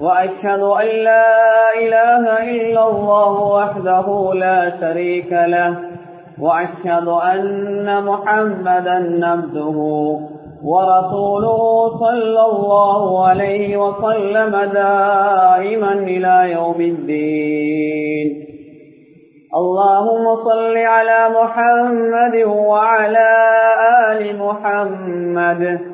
وأشهد أن لا إله إلا الله وحده لا شريك له وأشهد أن محمدا عبده ورسوله صلى الله عليه وسلم دائما إلى يوم الدين. اللهم صل على محمد وعلى آل محمد.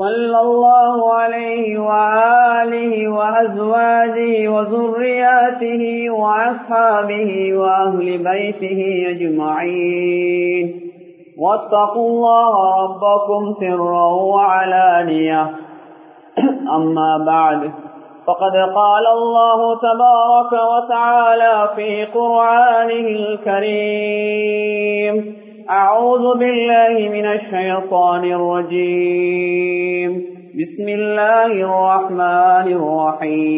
صلى الله عليه وآله وأزواجه وذرياته وأصحابه وأهل بيته أجمعين. واتقوا الله ربكم سرا وعلانية. أما بعد فقد قال الله تبارك وتعالى في قرآنه الكريم أعوذ بالله من الشيطان الرجيم. بسم الله الرحمن الرحيم.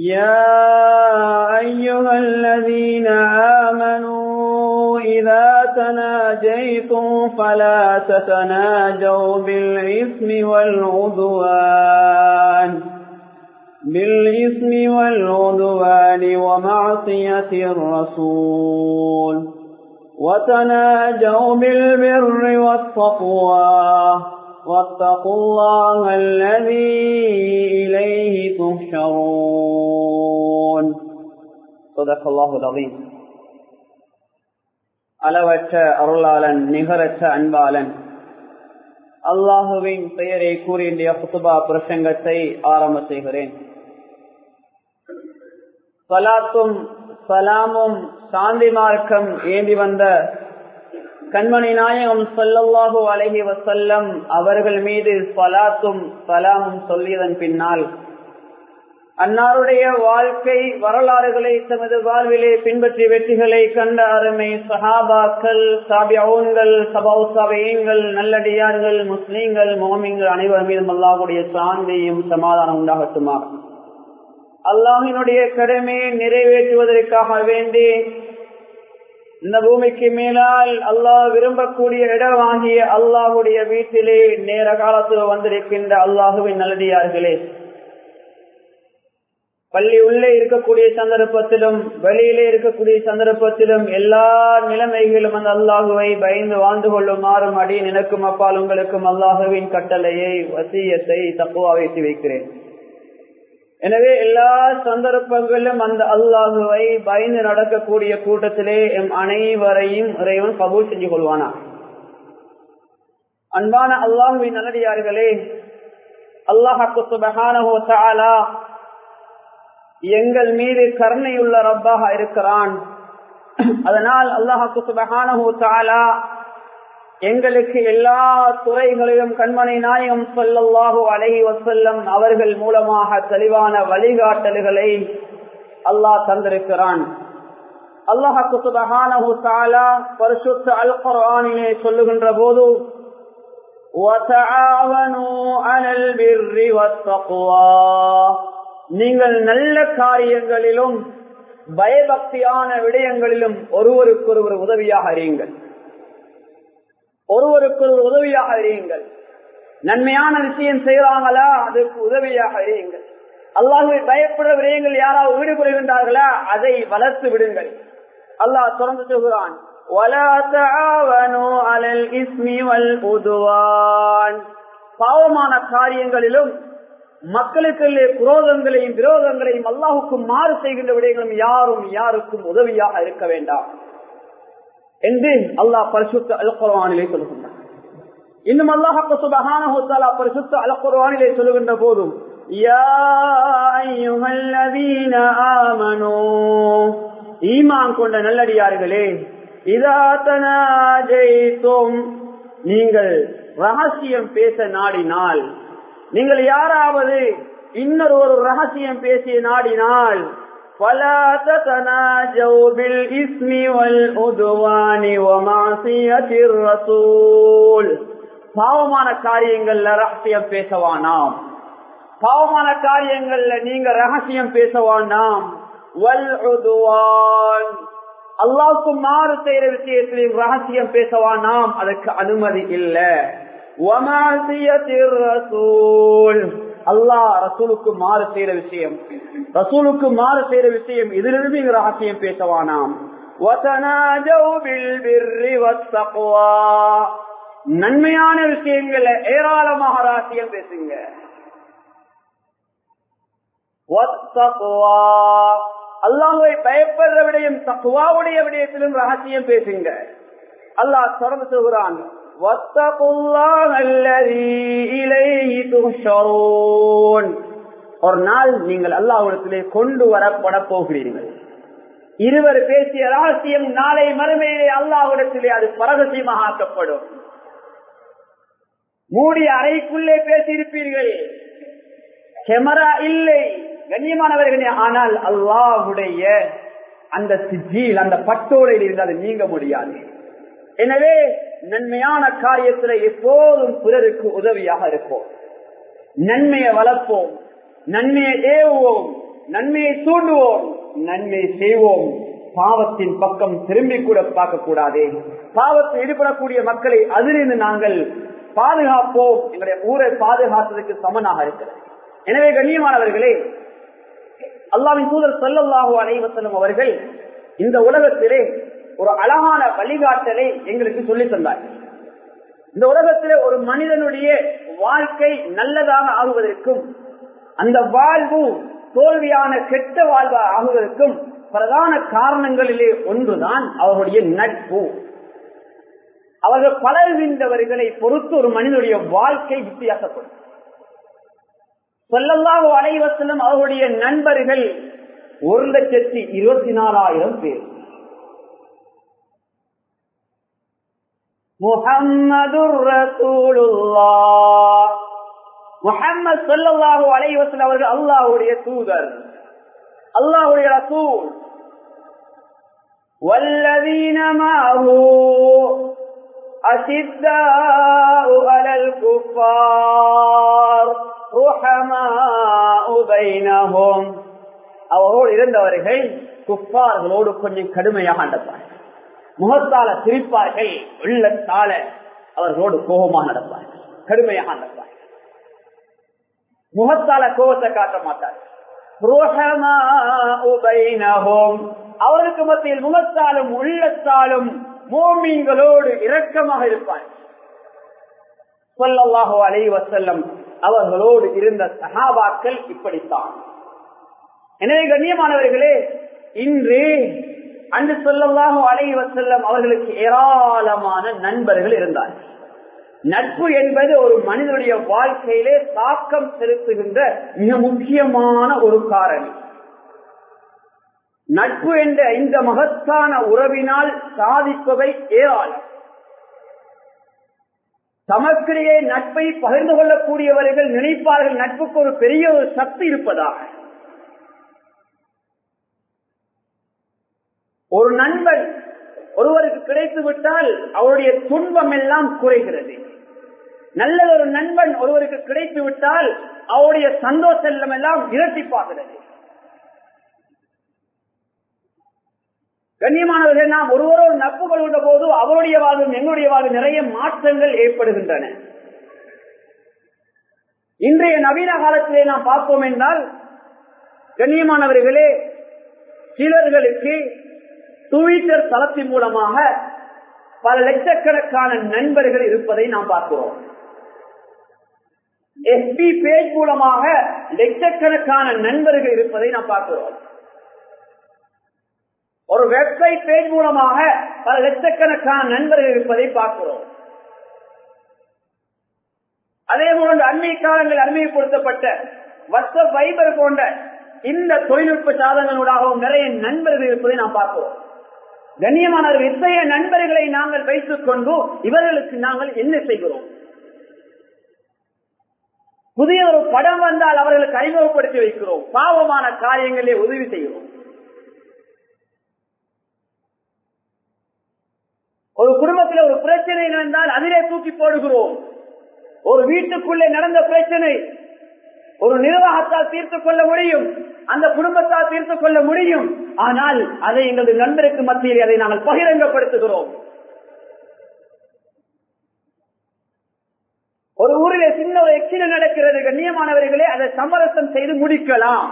يا أيها الذين آمنوا إذا تناجيتم فلا تتناجوا بالإثم والعدوان. بالإثم والعدوان ومعصية الرسول وتناجوا بالبر والتقوى واتقوا الله الذي إليه تحشرون صدق الله العظيم அளவற்ற அருளாளன் நிகரற்ற அன்பாளன் அல்லாஹுவின் பெயரை கூறி இன்றைய புத்துபா பிரசங்கத்தை ஆரம்ப செய்கிறேன் சலாத்தும் சலாமும் சாந்தி மார்க்கம் ஏந்தி வந்த கண்மணி நாயகம் சொல்லல்லாஹு அழகி வசல்லம் அவர்கள் மீது சலாத்தும் சலாமும் சொல்லியதன் பின்னால் அன்னாருடைய வாழ்க்கை வரலாறுகளை தமது வாழ்விலே பின்பற்றி வெற்றிகளை கண்ட அருமை சஹாபாக்கள் சாபியவுன்கள் சபவு சபையங்கள் நல்லடியார்கள் முஸ்லீம்கள் மோமிங்கள் அனைவர் மீதும் அல்லாவுடைய சாந்தியும் சமாதானம் உண்டாகட்டுமா அல்லாஹினுடைய கடமையை நிறைவேற்றுவதற்காக வேண்டி இந்த பூமிக்கு மேலால் அல்லாஹ் விரும்பக்கூடிய இடமாகிய அல்லாஹுடைய வீட்டிலே நேர காலத்தில் வந்திருக்கின்ற அல்லாஹுவின் நல்லடியார்களே. பள்ளி உள்ளே இருக்கக்கூடிய சந்தர்ப்பத்திலும் வெளியிலே இருக்கக்கூடிய சந்தர்ப்பத்திலும் எல்லா நிலைமைகளும் அந்த அல்லாஹுவை பயந்து வாழ்ந்து கொள்ளுமாறும் அடி நினைக்கும் அப்பால் உங்களுக்கும் அல்லாஹுவின் கட்டளையை வசியத்தை தப்புவா வைத்து வைக்கிறேன். எனவே எல்லா சந்தர்ப்பங்களிலும் அந்த அல்லாஹுவை பயந்து நடக்கக்கூடிய கூட்டத்திலே எம் அனைவரையும் இறைவன் கபூல் செஞ்சு கொள்வானா? அன்பான அல்லாஹுவின் நல்லடியார்களே அல்லாஹாக்கு எங்கள் மீது கருணையுள்ள ரப்பாக இருக்கிறான். அதனால் அல்லாஹாக்கு எங்களுக்கு எல்லா துறைகளிலும் கண்மனை நாயகம் சொல்லல்லாஹு அலஹி வசல்லம் அவர்கள் மூலமாக தெளிவான வழிகாட்டல்களை அல்லாஹ் தந்திருக்கிறான். அல்லாஹு பரிசுத்த அல் குரானிலே சொல்லுகின்ற போது நீங்கள் நல்ல காரியங்களிலும் பயபக்தியான விடயங்களிலும் ஒருவருக்கொருவர் உதவியாக அறியுங்கள் ஒருவருக்கொரு உதவியாக அறியுங்கள். நன்மையான விஷயம் செய்வாங்களா அதுக்கு உதவியாக அறியுங்கள். அல்லாஹுவை பயப்படுற விடயங்கள் யாராவது ஈடுபடுகின்றார்களா அதை வளர்த்து விடுங்கள். அல்லாஹ் தொடர்ந்து சொல்கிறான் பாவமான காரியங்களிலும் மக்களுக்குள்ளே குரோதங்களையும் விரோதங்களையும் அல்லாஹுக்கும் மாறு செய்கின்ற விடயங்களும் யாரும் யாருக்கும் உதவியாக இருக்க வேண்டாம். என்று அல்லாஹ் பரிசுத்த அல் சொல்லுகின்றார் இன்னும் அல்லாஹ் சுபகான பரிசுத்த அல் சொல்லுகின்ற போதும் ஈமான் கொண்ட நல்லடியார்களே இதா நீங்கள் ரகசியம் பேச நாடினால் நீங்கள் யாராவது இன்னொரு ஒரு ரகசியம் பேசிய நாடினால் فلا تتناجوا بالإثم والعدوان ومعصية الرسول பாவமான காரியங்கள்ல ரகசியம் பேசவானாம் பாவமான காரியங்கள்ல நீங்க ரகசியம் பேசவானாம் வல் உதுவான் அல்லாவுக்கு மாறு செய்யற விஷயத்திலையும் ரகசியம் பேசவானாம் அதுக்கு அனுமதி இல்ல அல்லாஹ் ரசூலுக்கு மாறு செய்யற விஷயம். ரசூலுக்கு மாறு செய்யற விஷயம் இதிலிருந்து இங்க ரகசியம் பேசவானாம். நன்மையான விஷயங்கள்ல ஏராளமாக ரகசியம் பேசுங்க. அல்லாஹுவை பயப்படுற விடயம் தக்குவாவுடைய விடயத்திலும் ரகசியம் பேசுங்க. அல்லாஹ் தொடர்ந்து சொல்கிறான் ஒரு நாள் நீங்கள் அல்லாஹ்விடத்திலே கொண்டு வரப்பட போகிறீர்கள். இருவர் பேசிய ரகசியம் நாளை மறுமையிலே அல்லாஹ்விடத்திலே அது பரகசியமாக ஆக்கப்படும். மூடி அறைக்குள்ளே பேசியிருப்பீர்கள். கேமரா இல்லை. கண்ணியமானவர்களே ஆனால் அல்லாஹுடைய அந்த சிஜியில் அந்த பட்டோடையில் இருந்து அது நீங்க முடியாது. எனவே நன்மையான காரியத்துல எப்போதும் பிறருக்கு உதவியாக இருப்போம். நன்மையை வளர்ப்போம். நன்மையை ஏவுவோம். நன்மையை தூண்டுவோம். நன்மை செய்வோம். பாவத்தின் பக்கம் திரும்பி கூட பார்க்க கூடாதே பாவத்தில் ஈடுபடக்கூடிய மக்களை அதிலிருந்து நாங்கள் பாதுகாப்போம். எங்களுடைய ஊரை பாதுகாத்ததுக்கு சமனாக இருக்கிறது. எனவே கண்ணியமானவர்களே அல்லாவின் தூதர் சல்லல்லாஹு அலைவசல்லம் அவர்கள் இந்த உலகத்திலே ஒரு அழகான வழிகாட்டலை எங்களுக்கு சொல்லி தந்தார். இந்த உலகத்திலே ஒரு மனிதனுடைய வாழ்க்கை நல்லதாக ஆகுவதற்கும் அந்த வாழ்வு தோல்வியான கெட்ட வாழ்வா ஆகுவதற்கும் பிரதான காரணங்களிலே ஒன்றுதான் அவருடைய நட்பு. அவர்கள் பழகுகின்றவர்களை பொறுத்து ஒரு மனிதனுடைய வாழ்க்கை வித்தியாசப்படும். சொல்லல்லாக அலைவசலம் அவருடைய நண்பர்கள் ஒரு லட்சத்தி இருபத்தி நாலாயிரம் பேர். முகம்மது முகம்மது சொல்லல்லாஹு அலைவசல் அவர்கள் அல்லாஹுடைய தூதர் அல்லாஹுடைய ரசூல் والذين معه أشداء على الكفار رحماء بينهم அவரோடு இருந்தவர்கள் குப்பார்களோடு கொஞ்சம் கடுமையாக நடப்பார்கள் முகத்தால சிரிப்பார்கள் உள்ளத்தால அவர்களோடு கோபமாக நடப்பார்கள் கடுமையாக நடப்பார்கள். முகத்தால கோபத்தை காட்ட மாட்டார்கள் அவருக்கு மத்தியில் முகத்தாலும் உள்ளத்தாலும் மோமீன்களோடு இரக்கமாக இருப்பார்கள் சொல்லல்லாஹோ அலை வசல்லம் அவர்களோடு இருந்த சகாபாக்கள் இப்படித்தான். எனவே கண்ணியமானவர்களே இன்று அன்று சொல்லல்லாஹோ அலை செல்லம் அவர்களுக்கு ஏராளமான நண்பர்கள் இருந்தார்கள். நட்பு என்பது ஒரு மனிதனுடைய வாழ்க்கையிலே தாக்கம் செலுத்துகின்ற மிக முக்கியமான ஒரு காரணி. நட்பு என்ற இந்த மகத்தான உறவினால் சாதிப்பவை ஏராளம். தமக்கிடையே நட்பை பகிர்ந்து கொள்ளக்கூடியவர்கள் நினைப்பார்கள் நட்புக்கு ஒரு பெரிய ஒரு சக்தி இருப்பதாக. ஒரு நண்பன் ஒருவருக்கு கிடைத்து விட்டால் அவருடைய துன்பம் எல்லாம் குறைகிறது. நல்ல ஒரு நண்பன் ஒருவருக்கு கிடைத்து விட்டால் அவருடைய சந்தோஷம் எல்லாம் இரட்டிப்பாகிறது. கண்ணியமானவர்கள் நாம் ஒருவரோடு நட்பு கொள்கின்ற போது அவருடைய வாழ்வும் எங்களுடைய வாழ்வு நிறைய மாற்றங்கள் ஏற்படுகின்றன. இன்றைய நவீன காலத்திலே நாம் பார்ப்போம் என்றால் கண்ணியமானவர்களே சிலர்களுக்கு ட்விட்டர் தளத்தின் மூலமாக பல லட்சக்கணக்கான நண்பர்கள் இருப்பதை நாம் பார்க்கிறோம். எஸ்பி பேஜ் மூலமாக லட்சக்கணக்கான நண்பர்கள் இருப்பதை நாம் பார்க்கிறோம். ஒரு வெப்சைட் பேஜ் மூலமாக பல லட்சக்கணக்கான நண்பர்கள் இருப்பதை பார்க்கிறோம். அதே போன்று அண்மை காலங்கள் அண்மைப்படுத்தப்பட்ட வாட்ஸ்அப் வைபர் போன்ற இந்த தொழில்நுட்ப சாதனங்களூடாகவும் நிறைய நண்பர்கள் இருப்பதை நாம் பார்க்கிறோம். கண்ணியமானவர்கள் இத்தகைய நண்பர்களை நாங்கள் வைத்துக் கொண்டு இவர்களுக்கு நாங்கள் என்ன செய்கிறோம்? புதிய ஒரு படம் வந்தால் அவர்களுக்கு அறிமுகப்படுத்தி வைக்கிறோம். பாவமான காரியங்களே உதவி செய்கிறோம். ஒரு குடும்பத்தில் ஒரு பிரச்சனை நடந்தால் அதிலே தூக்கி போடுகிறோம். ஒரு வீட்டுக்குள்ளே நடந்த பிரச்சனை ஒரு நிர்வாகத்தால் தீர்த்துக் கொள்ள முடியும். அந்த குடும்பத்தால் தீர்த்துக் கொள்ள முடியும். ஆனால் அதை எங்களது நண்பருக்கு மத்தியில் அதை நாங்கள் பகிரங்கப்படுத்துகிறோம். ஒரு ஊரிலே சின்ன ஒரு எச்சில் நடக்கிறது கண்ணியமானவர்களே அதை சமரசம் செய்து முடிக்கலாம்.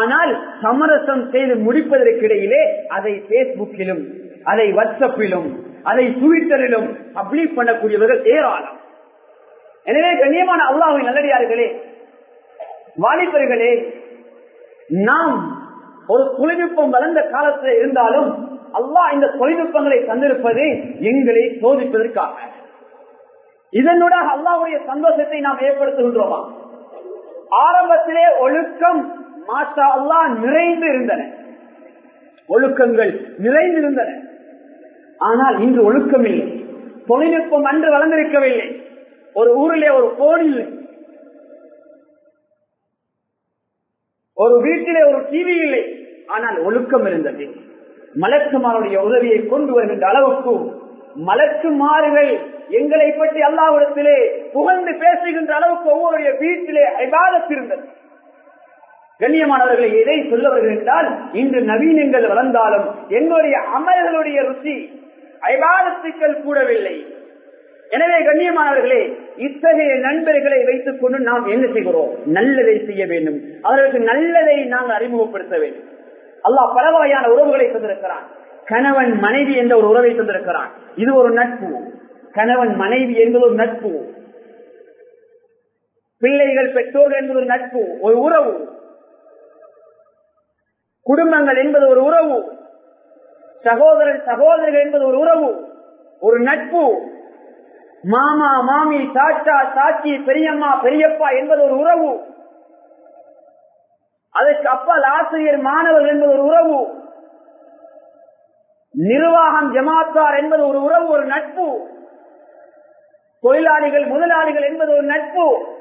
ஆனால் சமரசம் செய்து முடிப்பதற்கிடையிலே அதை பேஸ்புக்கிலும் அதை வாட்ஸ்அப்பிலும் அதை ட்விட்டரிலும் பப்ளிக் பண்ணக்கூடியவர்கள் ஏராளம். எனவே கண்ணியமான அல்லாஹின் நல்லடியார்களே வாலிபர்களே நாம் ஒரு தொழில்நுட்பம் வளர்ந்த காலத்தில் இருந்தாலும் அல்லாஹ் இந்த தொழில்நுட்பங்களை தந்திருப்பது எங்களை சோதிப்பதற்காக. இதனுடைய அல்லாவுடைய சந்தோஷத்தை நாம் ஏற்படுத்துகின்றோமா? ஆரம்பத்திலே ஒழுக்கம் மாஷா அல்லா நிறைந்து இருந்தன. ஒழுக்கங்கள் நிறைந்திருந்தன ஆனால் இன்று ஒழுக்கம் இல்லை. தொழில்நுட்பம் அன்று வளர்ந்திருக்கவில்லை. ஒரு ஊரிலே ஒரு போன் ஒரு வீட்டிலே ஒரு டிவி இல்லை. ஆனால் ஒழுக்கம் இருந்தது. மலக்குமாருடைய உதவியை கொண்டு வருகின்ற அளவுக்கு மலக்குமாறுகள் எங்களை பற்றி அல்லாவிடத்திலே புகழ்ந்து பேசுகின்ற அளவுக்கு ஒவ்வொருடைய வீட்டிலே ஐபாதத் இருந்தது. கண்ணியமானவர்களை எதை சொல்ல வருகின்றால் இன்று நவீனங்கள் வளர்ந்தாலும் எங்களுடைய அமல்களுடைய ருசி ஐபாதத்துக்கள் கூடவில்லை. எனவே கண்ணியமானவர்களே இத்தகைய நண்பர்களை வைத்துக் கொண்டு நாம் என்ன செய்கிறோம்? நல்லதை செய்ய வேண்டும். அவர்களுக்கு நல்லதை நாங்கள் அறிமுகப்படுத்த வேண்டும். அல்லாஹ் பல வகையான உறவுகளை தந்திருக்கிறான். கணவன் மனைவி என்ற ஒரு உறவை தந்திருக்கிறான். இது ஒரு நட்பு. கணவன் மனைவி என்பது ஒரு நட்பு. பிள்ளைகள் பெற்றோர்கள் என்பது ஒரு நட்பு ஒரு உறவு. குடும்பங்கள் என்பது ஒரு உறவு. சகோதரன் சகோதரர்கள் என்பது ஒரு உறவு. ஒரு நட்பு. மாமா மாமி தாத்தா சாச்சி பெரியம்மா பெரியப்பா என்பது ஒரு உறவு. அதற்கு அப்பால் ஆசிரியர் மாணவர் என்பது ஒரு உறவு. நிர்வாகம் ஜமாத்தார் என்பது ஒரு உறவு ஒரு நட்பு. தொழிலாளிகள் முதலாளிகள் என்பது ஒரு நட்பு.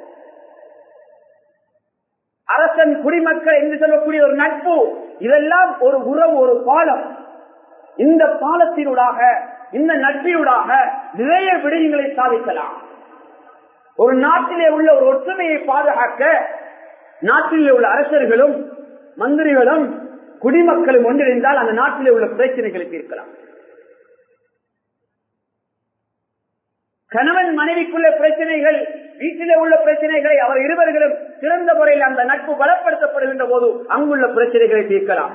அரசன் குடிமக்கள் என்று சொல்லக்கூடிய ஒரு நட்பு. இதெல்லாம் ஒரு உறவு ஒரு பாலம். இந்த பாலத்தினூடாக இந்த நட்பியூடாக நிறைய விடயங்களை சாதிக்கலாம். ஒரு நாட்டிலே உள்ள ஒரு ஒற்றுமையை பாதுகாக்க நாட்டிலே உள்ள அரசர்களும் மந்திரிகளும் குடிமக்களும் ஒன்றிணைந்தால் அந்த நாட்டிலே உள்ள பிரச்சனைகளை தீர்க்கலாம் கணவன் மனைவிக்குள்ள பிரச்சனைகள் வீட்டிலே உள்ள பிரச்சனைகளை அவர் இருவர்களும் சிறந்த முறையில் அந்த நட்பு பலப்படுத்தப்படுகின்ற போது அங்குள்ள பிரச்சனைகளை தீர்க்கலாம்.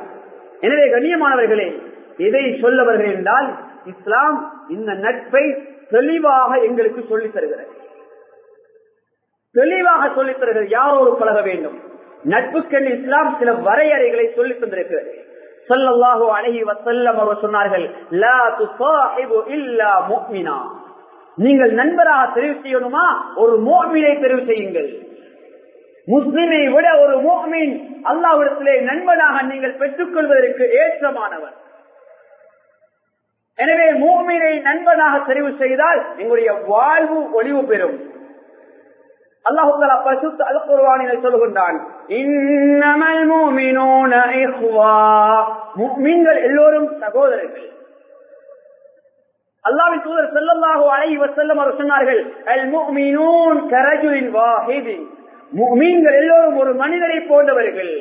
எனவே கண்ணியமானவர்களே எதை சொல்லவர்கள் என்றால் இஸ்லாம் இந்த நட்பை தெளிவாக எங்களுக்கு சொல்லி தருகிறது. தெளிவாக சொல்லித் தருகிறது. யாரோடு பழக வேண்டும்? நட்புக்கென்று இஸ்லாம் சில வரையறைகளை சொல்லித் தந்திருக்கிறது. சொல்லல்லாஹோ அழகி வசல்லம் அவர் சொன்னார்கள் லா இல்லா நீங்கள் நண்பராக தெரிவு செய்யணுமா? ஒரு மோமினை தெரிவு செய்யுங்கள். முஸ்லிமை விட ஒரு மோமின் அல்லாவிடத்திலே நண்பனாக நீங்கள் பெற்றுக் கொள்வதற்கு ஏற்றமானவர். எனவே மூமினை நண்பனாக தெரிவு செய்தால் எங்களுடைய வாழ்வு ஒளிவு பெறும். அல்லாஹுங்களா பரிசுத்த அல் குர்வானில் சொல்கின்றான் இன்னமல் மூமினூன இஹ்வா. எல்லோரும் சகோதரர்கள். அல்லாவின் தூதர் ஸல்லல்லாஹு அலைஹி செல்லம் அவர் சொன்னார்கள் அல் முஃமினூன் கரஜுலின் வாஹிதின். முஃமின்கள் எல்லோரும் ஒரு மனிதரை போன்றவர்கள்.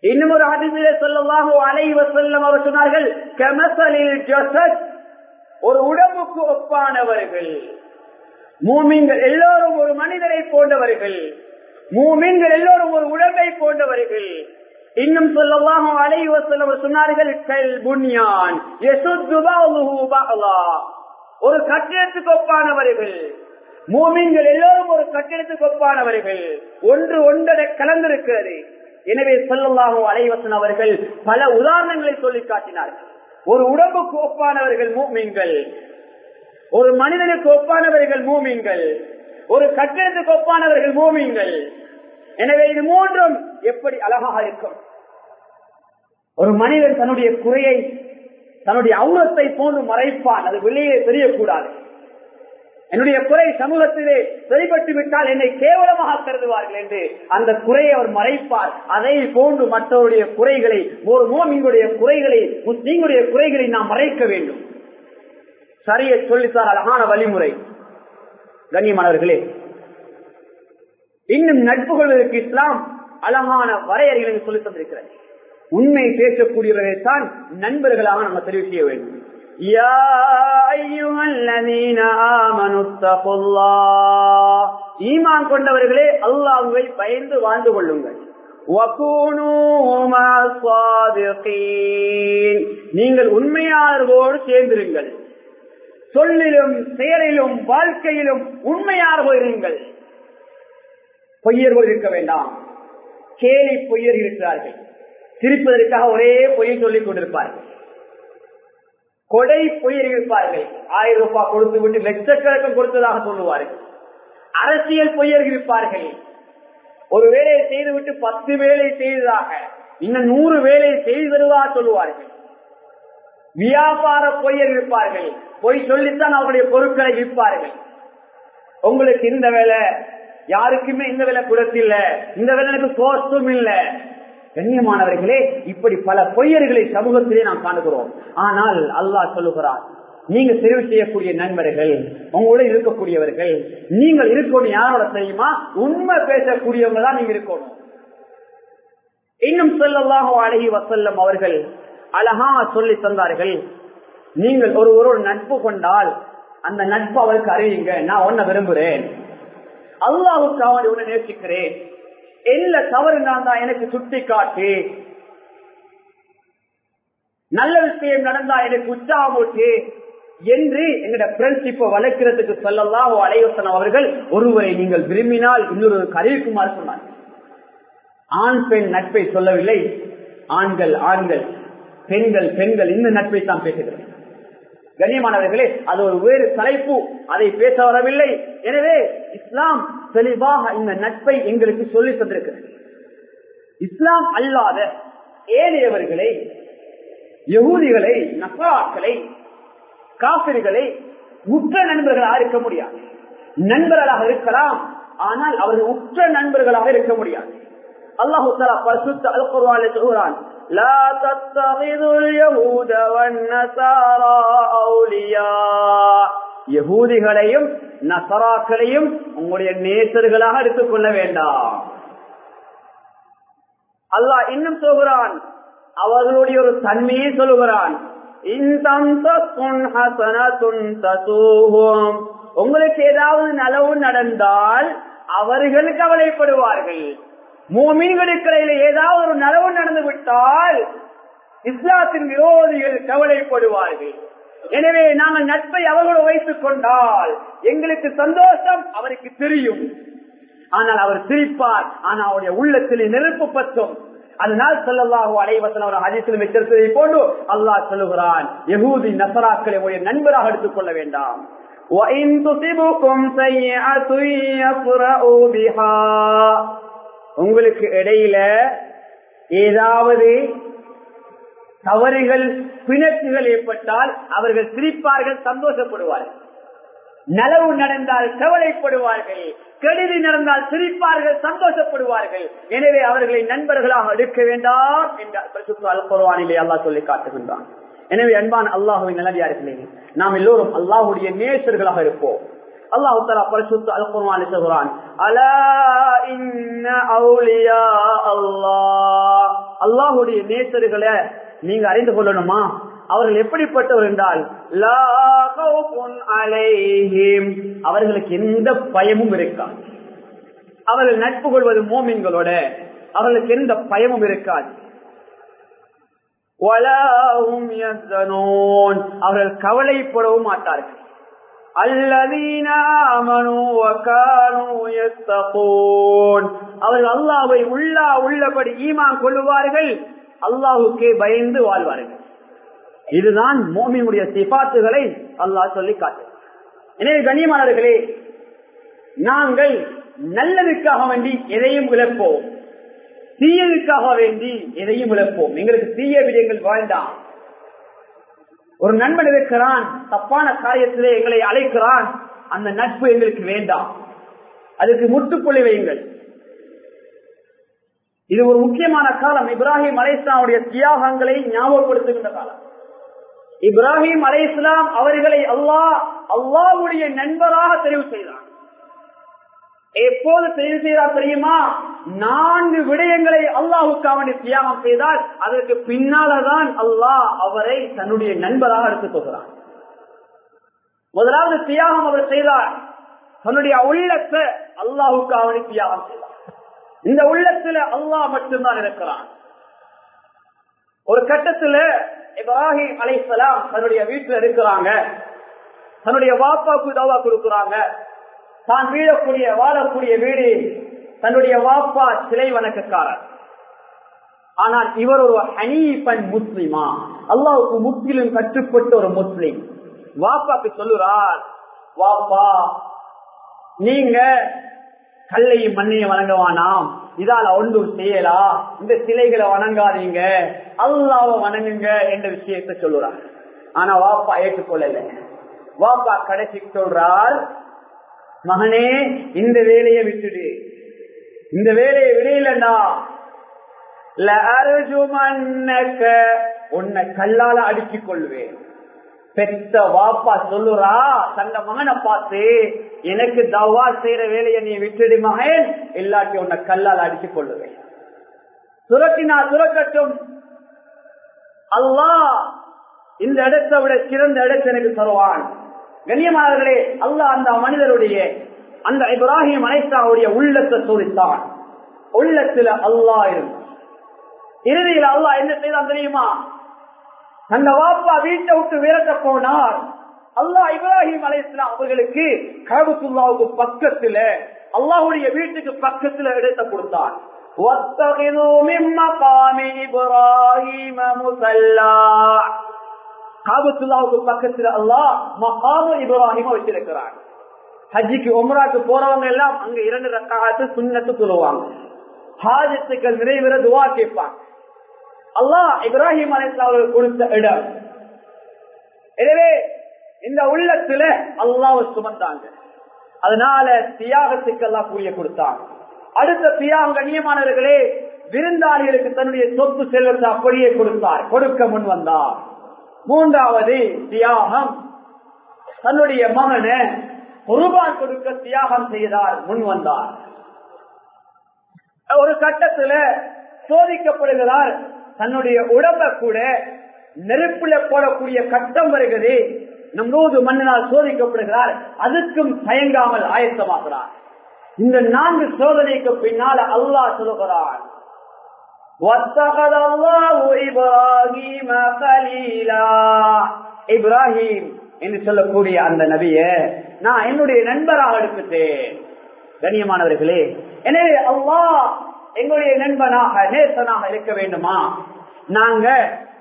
இன்னும் ஒரு ஹதீஸிலே ஸல்லல்லாஹு அலைஹி வஸல்லம் அவர் சொன்னார்கள் கெமசலில் ஜஸத் ஒரு உடம்புக்கு ஒப்பானவர்கள் மூமின்கள் எல்லோரும் ஒரு மனிதரை போன்றவர்கள் மூமின்கள் எல்லோரும் ஒரு உடம்பை போன்றவர்கள். இன்னும் சொல்லவாக அலைவசல் சொன்னார்கள் கல் புன்யான் ஒரு கட்டிடத்துக்கு ஒப்பானவர்கள் மூமின்கள் எல்லோரும் ஒரு கட்டிடத்துக்கு ஒப்பானவர்கள். ஒன்று ஒன்றரை கலந்திருக்கிறது. எனவே செல்லல்லாஹோ அலைவசன் அவர்கள் பல உதாரணங்களை சொல்லி காட்டினார்கள். ஒரு உடம்புக்கு ஒப்பானவர்கள் மூமீன்கள் ஒரு மனிதனுக்கு ஒப்பானவர்கள் மூமீன்கள் ஒரு கட்டிடத்துக்கு ஒப்பானவர்கள் மூமீன்கள். எனவே இது மூன்றும் எப்படி அழகாக இருக்கும்? ஒரு மனிதன் தன்னுடைய குறையை தன்னுடைய அவுரத்தை போன்று மறைப்பான் அது வெளியே தெரியக்கூடாது. என்னுடைய குறை சமூகத்திலே வெளிப்பட்டு விட்டால் என்னை கேவலமாக கருதுவார்கள் என்று அந்த குறையை அவர் மறைப்பார். அதை போன்று மற்றவருடைய குறைகளை ஒரு மோமியுடைய குறைகளை முஸ்லீம்களுடைய குறைகளை நாம் மறைக்க வேண்டும். சரிய சொல்லித்தார் அழகான வழிமுறை. கண்ணியமானவர்களே இன்னும் நட்பு கொள்வதற்கு இஸ்லாம் அழகான வரையறைகளை சொல்லி தந்திருக்கிறது. உண்மை பேசக்கூடியவர்களைத்தான் நண்பர்களாக நம்ம தெரிவு செய்ய வேண்டும். يا أيها الذين آمنوا اتقوا الله ஈமான் கொண்டவர்களே அல்லாஹ்வை பயந்து வாழ்ந்து கொள்ளுங்கள் நீங்கள் உண்மையாளர்களோடு சேர்ந்திருங்கள் சொல்லிலும் செயலிலும் வாழ்க்கையிலும் உண்மையாளர்கள் இருங்கள் பொய்யர்கள் இருக்க வேண்டாம் கேலி பொய்யர் இருக்கிறார்கள் சிரிப்பதற்காக ஒரே பொய்யை சொல்லிக் கொண்டிருப்பார்கள் கொடை பொய்யறிவிப்பார்கள் இருப்பார்கள் ஆயிரம் ரூபாய் கொடுத்து விட்டு லட்சக்கணக்கம் கொடுத்ததாக சொல்லுவார்கள். அரசியல் பொய்யறிவிப்பார்கள் இருப்பார்கள் ஒரு வேலையை செய்துவிட்டு பத்து வேலை செய்ததாக இன்னும் நூறு வேலை செய்து வருவதாக சொல்லுவார்கள். வியாபார பொய்யர் இருப்பார்கள் பொய் சொல்லித்தான் அவருடைய பொருட்களை விற்பார்கள். உங்களுக்கு இந்த வேலை யாருக்குமே இந்த வேலை குடத்தில்ல இந்த வேலை எனக்கு கோஸ்டும் இல்லை. கண்ணியமானவர்களே இப்படி பல பொய்யர்களை சமூகத்திலே நாம் காணுகிறோம். ஆனால் அல்லாஹ் சொல்லுகிறார் நீங்க தெரிவு செய்யக்கூடிய நண்பர்கள் உங்களோட இருக்கக்கூடியவர்கள் நீங்கள் இருக்கணும் யாரோட தெரியுமா? உண்மை பேசக்கூடியவங்க தான் நீங்க இருக்கணும். இன்னும் சொல்லலாக அழகி வசல்லம் அவர்கள் அழகா சொல்லி தந்தார்கள் நீங்கள் ஒரு ஒரு நட்பு கொண்டால் அந்த நட்பு அவருக்கு அறிவிங்க நான் ஒன்ன விரும்புறேன். அல்லாவுக்கு அவனை உன்னை நேசிக்கிறேன். என்ன தவறு நான் தான் எனக்கு சுட்டி காட்டு. நல்ல விஷயம் நடந்தா எனக்கு உற்சாகமூட்டு என்று எங்களோட பிரின்சிப்ப வளர்க்கிறதுக்கு சொல்லலாம் அலைவசன் அவர்கள் ஒருவரை நீங்கள் விரும்பினால் இன்னொரு அறிவிக்குமாறு சொன்னார். ஆண் பெண் நட்பை சொல்லவில்லை. ஆண்கள் ஆண்கள் பெண்கள் பெண்கள் இந்த நட்பை தான் பேசுகிறேன் கண்ணியமானவர்களே அது ஒரு வேறு தலைப்பு. அதை பேச வரவில்லை. எனவே இஸ்லாம் தெளிவாக இந்த நட்பை எங்களுக்கு சொல்லி தந்திருக்கிறது இஸ்லாம் அல்லாத ஏழையவர்களை யகூதிகளை நசராக்களை காப்பிர்களை உற்ற நண்பர்களாக இருக்க முடியாது நண்பர்களாக இருக்கலாம் ஆனால் அவர்கள் உற்ற நண்பர்களாக இருக்க முடியாது அல்லாஹு தலா பரிசுத்த அல் குர்ஆனில் சொல்கிறான் لا تتخذوا اليهود والنصارى أولياء யகூதிகளையும் நசராக்களையும் உங்களுடைய நேசர்களாக எடுத்துக்கொள்ள வேண்டாம். அல்லாஹ் இன்னும் சொல்கிறான் அவர்களுடைய ஒரு தன்மையை சொல்லுகிறான் உங்களுக்கு ஏதாவது நலவு நடந்தால் அவர்கள் கவலைப்படுவார்கள். மூமீன்களுக்கிடையில ஏதாவது ஒரு நலவு நடந்து விட்டால் இஸ்லாத்தின் விரோதிகள் கவலைப்படுவார்கள். எனவே நாங்கள் நட்பை அவர்களோடு வைத்துக் கொண்டால் எங்களுக்கு சந்தோஷம் அவருக்கு தெரியும். ஆனால் அவர் சிரிப்பார். ஆனால் அவருடைய உள்ளத்தில் நெருப்பு பற்றும். அதனால் சொல்லல்லாஹு அலைவசன் அவர் அதிசயம் வச்சிருப்பதை போன்று அல்லாஹ் சொல்லுகிறான் யகூதி நசராக்களை உடைய நண்பராக எடுத்துக் கொள்ள வேண்டாம் உங்களுக்கு இடையில ஏதாவது தவறுகள் பிணக்குகள் ஏற்பட்டால் அவர்கள் சிரிப்பார்கள் சந்தோஷப்படுவார்கள். நலவு நடந்தால் கவலைப்படுவார்கள் கெடுதி நடந்தால் சிரிப்பார்கள் சந்தோஷப்படுவார்கள். எனவே அவர்களை நண்பர்களாக எடுக்க வேண்டாம் என்று அல்லா சொல்லி காட்டுகின்றான். எனவே அன்பான் அல்லாஹுவின் நல்லதார்களே நாம் எல்லோரும் அல்லாஹுடைய நேசர்களாக இருப்போம். அல்லாஹு தலா பரிசுத்து அல்குர்வானி சொல்கிறான் அலா இன்ன அவுலியா அல்லாஹ். அல்லாஹுடைய நேசர்களை நீங்க அறிந்து கொள்ளணுமா? அவர்கள் எப்படிப்பட்டவர் என்றால் அவர்களுக்கு எந்த பயமும் இருக்காது. அவர்கள் நட்பு கொள்வது மோமின்களோட அவர்களுக்கு எந்த பயமும் இருக்காது. அவர்கள் கவலைப்படவும் மாட்டார்கள். அவர்கள் அல்லாவை உள்ளா உள்ளபடி ஈமான் கொள்ளுவார்கள். அல்லாஹுக்கே பயந்து வாழ்வார்கள். இதுதான் மோமினுடைய சிபாத்துகளை அல்லாஹ் சொல்லி காட்டு எனவே கண்ணியமானவர்களே நாங்கள் நல்லதுக்காக வேண்டி எதையும் இழப்போம். தீயதுக்காக வேண்டி எதையும் இழப்போம். எங்களுக்கு தீய விடயங்கள் வேண்டாம். ஒரு நண்பன் இருக்கிறான் தப்பான காரியத்திலே எங்களை அழைக்கிறான். அந்த நட்பு எங்களுக்கு வேண்டாம். அதுக்கு முட்டுக்கொள்ளி வையுங்கள். இது ஒரு முக்கியமான காலம். இப்ராஹிம் அலைஸ்லாமுடைய தியாகங்களை ஞாபகப்படுத்துகின்ற காலம். இப்ராஹிம் அலை இஸ்லாம் அவர்களை அல்லாஹ் அல்லாவுடைய நண்பராக தெரிவு செய்தார். எப்போது தெரிவு செய்தார் தெரியுமா? நான்கு விடயங்களை அல்லாஹுக்கு அவனை தியாகம் செய்தால் அதற்கு பின்னால்தான் அல்லாஹ் அவரை தன்னுடைய நண்பராக எடுத்துக் கொள்கிறார் முதலாவது தியாகம் அவர் செய்தார். தன்னுடைய உள்ளத்தை அல்லாஹுக்கு அவனை தியாகம் செய்தார். இந்த உள்ளத்துல அல்லாஹ் மட்டும்தான் இருக்கிறான். ஒரு கட்டத்துல இப்ராஹிம் அலைசலாம் தன்னுடைய வீட்டுல இருக்கிறாங்க. தன்னுடைய வாப்பாக்கு தவா கொடுக்கிறாங்க. தான் வீழக்கூடிய வாழக்கூடிய வீடு தன்னுடைய வாப்பா சிலை வணக்கக்காரர். ஆனால் இவர் ஒரு ஹனீபன் முஸ்லிமா. அல்லாவுக்கு முற்றிலும் கட்டுப்பட்ட ஒரு முஸ்லிம். வாப்பாக்கு சொல்லுறார் வாப்பா நீங்க கல்லையும் மண்ணையும் வணங்குவானாம். இதால ஒன்றும் செய்யலா? இந்த சிலைகளை வணங்காதீங்க. அல்லாவ வணங்குங்க என்ற விஷயத்தை சொல்லுறாங்க ஆனா வாப்பா ஏற்றுக்கொள்ளல. வாப்பா கடைசி சொல்றார் மகனே இந்த வேலையை விட்டுடு. இந்த வேலையை விடையிலண்டா உன்னை கல்லால அடுக்கிக் கொள்வேன் பெத்த வாப்பா சொல்லுறா தங்க மகனை பார்த்து எனக்கு தவா செய்யற வேலையை நீ விட்டுடு மகன் இல்லாட்டி உன்னை கல்லால் அடித்துக் கொள்ளுவேன் துரத்தினா துரக்கட்டும் அல்லா இந்த இடத்தை விட சிறந்த இடத்தை எனக்கு தருவான். கண்ணியமானவர்களே அல்லா அந்த மனிதருடைய அந்த இப்ராஹிம் அனைத்தாவுடைய உள்ளத்தை சோதித்தான். உள்ளத்துல அல்லாஹ் இருந்தான். இறுதியில் அல்லா என்ன செய்தான் தெரியுமா? அந்த வாப்பா வீட்டை விட்டு விரட்ட போனார். அல்லாஹ் இப்ராஹிம் அலையா அவர்களுக்கு கபத்துல்லாவுக்கு பக்கத்துல அல்லாஹுடைய வீட்டுக்கு பக்கத்துல இடத்தை கொடுத்தார். காபத்துல்லாவுக்கு பக்கத்துல அல்லாஹ் மகாம இப்ராஹிம வச்சிருக்கிறார். ஹஜ்ஜிக்கு உம்ராக்கு போறவங்க எல்லாம் அங்க இரண்டு ரக்காத்து சுண்ணத்து சொல்லுவாங்க. ஹாஜத்துக்கள் நிறைவேற துவா கேட்பாங்க. அல்லாஹ் இப்ராஹிம் அலைஸ்லாம் அவர்கள் கொடுத்த இடம். எனவே இந்த உள்ளத்துல அல்லாவை சுமந்தாங்க. அதனால தியாகத்துக்கு எல்லாம் கூறிய கொடுத்தாங்க அடுத்த தியாகம் கண்ணியமானவர்களே விருந்தாளிகளுக்கு தன்னுடைய சொத்து செல்வத்தை அப்படியே கொடுத்தார். கொடுக்க முன் வந்தார். மூன்றாவது தியாகம் தன்னுடைய மகனை குருபான் கொடுக்க தியாகம் செய்தார் முன் வந்தார். ஒரு கட்டத்துல சோதிக்கப்படுகிறார் தன்னுடைய உடம்ப கூட நெருப்புல போடக்கூடிய கட்டம் வருகிறது. நம்மோது மன்னனால் சோதிக்கப்படுகிறார். அதுக்கும் தயங்காமல் ஆயத்தமாகிறார். இந்த நான்கு சோதனைக்கு பின்னால் அல்லாஹ் சொல்லுகிறான் இப்ராஹிம் என்று சொல்லக்கூடிய அந்த நபிய நான் என்னுடைய நண்பராக எடுத்துட்டேன். கண்ணியமானவர்களே எனவே அல்லாஹ் எங்களுடைய நண்பனாக நேசனாக இருக்க வேண்டுமா? நாங்க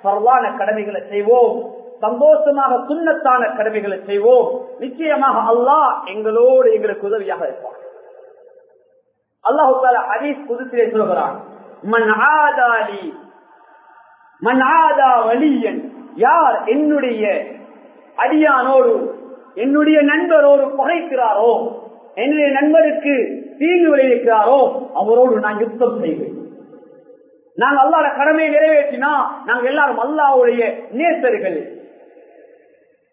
பரவான கடமைகளை செய்வோம். சந்தோஷமாக சுண்ணத்தான கடமைகளை செய்வோம். நிச்சயமாக அல்லாஹ் எங்களோடு எங்களுக்கு உதவியாக இருப்பார். அல்லாஹு ஹதீஸ் புதுத்திலே சொல்கிறான் மன் ஆதாலி மன் ஆதா வலியன் யார் என்னுடைய அடியானோடு என்னுடைய நண்பரோடு பகைக்கிறாரோ என்னுடைய நண்பருக்கு தீங்கு விளைவிக்கிறாரோ அவரோடு நான் யுத்தம் செய்வேன். நாங்கள் அல்லாத கடமையை நிறைவேற்றினா நாங்கள் எல்லாரும் அல்லாவுடைய நேசர்கள்.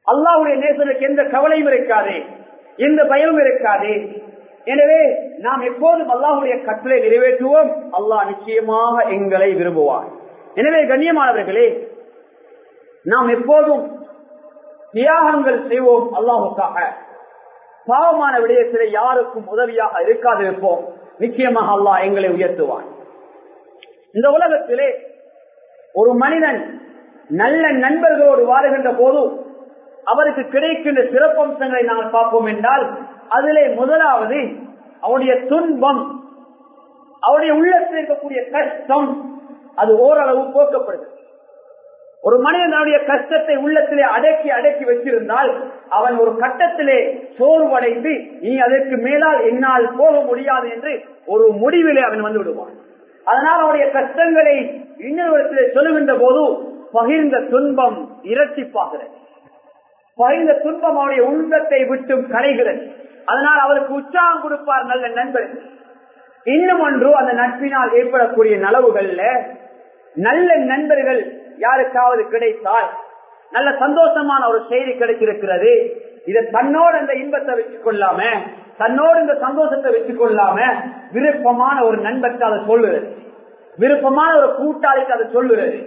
அல்லாவுடைய நேசருக்கு எந்த கவலையும் இருக்காதே எந்த பயமும் இருக்காதே. எனவே நாம் எப்போதும் அல்லாஹுடைய கட்டளை நிறைவேற்றுவோம். அல்லாஹ் நிச்சயமாக எங்களை விரும்புவார். எனவே கண்ணியமானவர்களே நாம் எப்போதும் தியாகங்கள் செய்வோம் அல்லாஹுக்காக. பாவமான விடயத்திலே யாருக்கும் உதவியாக இருக்காது இருப்போம் நிச்சயமாக அல்லா எங்களை உயர்த்துவான். இந்த உலகத்திலே ஒரு மனிதன் நல்ல நண்பர்களோடு வாழுகின்ற போது அவருக்கு கிடைக்கின்ற சிறப்பம்சங்களை நாங்கள் பார்ப்போம் என்றால் அதிலே முதலாவது அவருடைய துன்பம் அவருடைய உள்ளத்தில் இருக்கக்கூடிய கஷ்டம் அது ஓரளவு போக்கப்படுது ஒரு மனிதனுடைய கஷ்டத்தை உள்ளத்திலே அடக்கி அடக்கி வச்சிருந்தால் அவன் ஒரு கட்டத்திலே சோர்வடைந்து நீ அதற்கு மேலால் என்னால் போக முடியாது என்று ஒரு முடிவிலே அவன் வந்து விடுவான். அதனால் அவனுடைய கஷ்டங்களை இன்னொருத்திலே சொல்லுகின்ற போது பகிர்ந்த துன்பம் இரட்டிப்பாகிறது. பகிர்ந்த துன்பம் அவருடைய உள்ளத்தை விட்டு கரைகிறது. அதனால் அவருக்கு உற்சாகம் கொடுப்பார் நல்ல நண்பர்கள் இன்னும் ஒன்று அந்த நட்பினால் ஏற்படக்கூடிய நலவுகள்ல நல்ல நண்பர்கள் யாருக்காவது கிடைத்தால் நல்ல சந்தோஷமான ஒரு செய்தி கிடைத்திருக்கிறது. இதை தன்னோடு இந்த இன்பத்தை வச்சுக் கொள்ளாம தன்னோடு இந்த சந்தோஷத்தை வச்சுக் கொள்ளாம விருப்பமான ஒரு நண்பருக்கு அதை சொல்லுறது விருப்பமான ஒரு கூட்டாளிக்கு அதை சொல்லுறது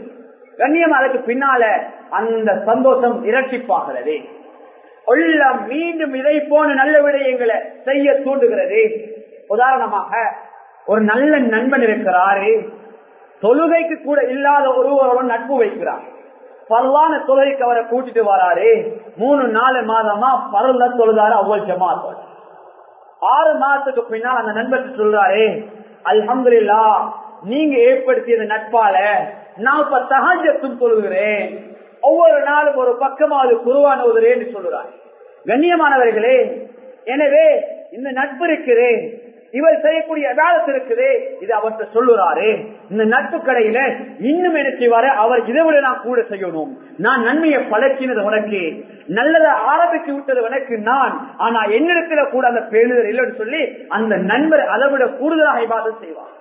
கண்ணியம் அதுக்கு பின்னால அந்த சந்தோஷம் இரட்டிப்பாகிறது. உள்ளம் மீண்டும் இதை போன நல்ல விடயங்களை செய்ய தூண்டுகிறது. உதாரணமாக ஒரு நல்ல நண்பன் இருக்கிறாரு. தொழுகைக்கு கூட இல்லாத ஒருவருடன் நட்பு வைக்கிறார் பரவான தொழுகைக்கு அவரை கூட்டிட்டு வராரு. மூணு நாலு மாதமா பரல தொழுதாரு அவ்வளவு ஜமாத்தோட ஆறு மாதத்துக்கு பின்னால் அந்த நண்பர் சொல்றாரு அல்ஹம்துலில்லா நீங்க ஏற்படுத்திய இந்த நட்பால நான் இப்ப சகஜத்தும் தொழுகிறேன். ஒவ்வொரு நாளும் ஒரு பக்கமாவது குருவான என்று சொல்லுறார் கண்ணியமானவர்களே எனவே இந்த நட்பு இருக்கிறேன். இவர் செய்யக்கூடிய அதாலத்து இருக்குது. இது அவர்கிட்ட சொல்லுறாரு இந்த நட்பு கடையில இன்னும் எனக்கு வர அவர் இதை விட நான் கூட செய்யணும். நான் நன்மையை பழக்கினது உனக்கு. நல்லதை ஆரம்பித்து விட்டது உனக்கு நான். ஆனா என்னிடத்துல கூட அந்த பேணுதல் இல்லைன்னு சொல்லி அந்த நண்பர் அதை விட கூடுதலாக இவாதம் செய்வார்.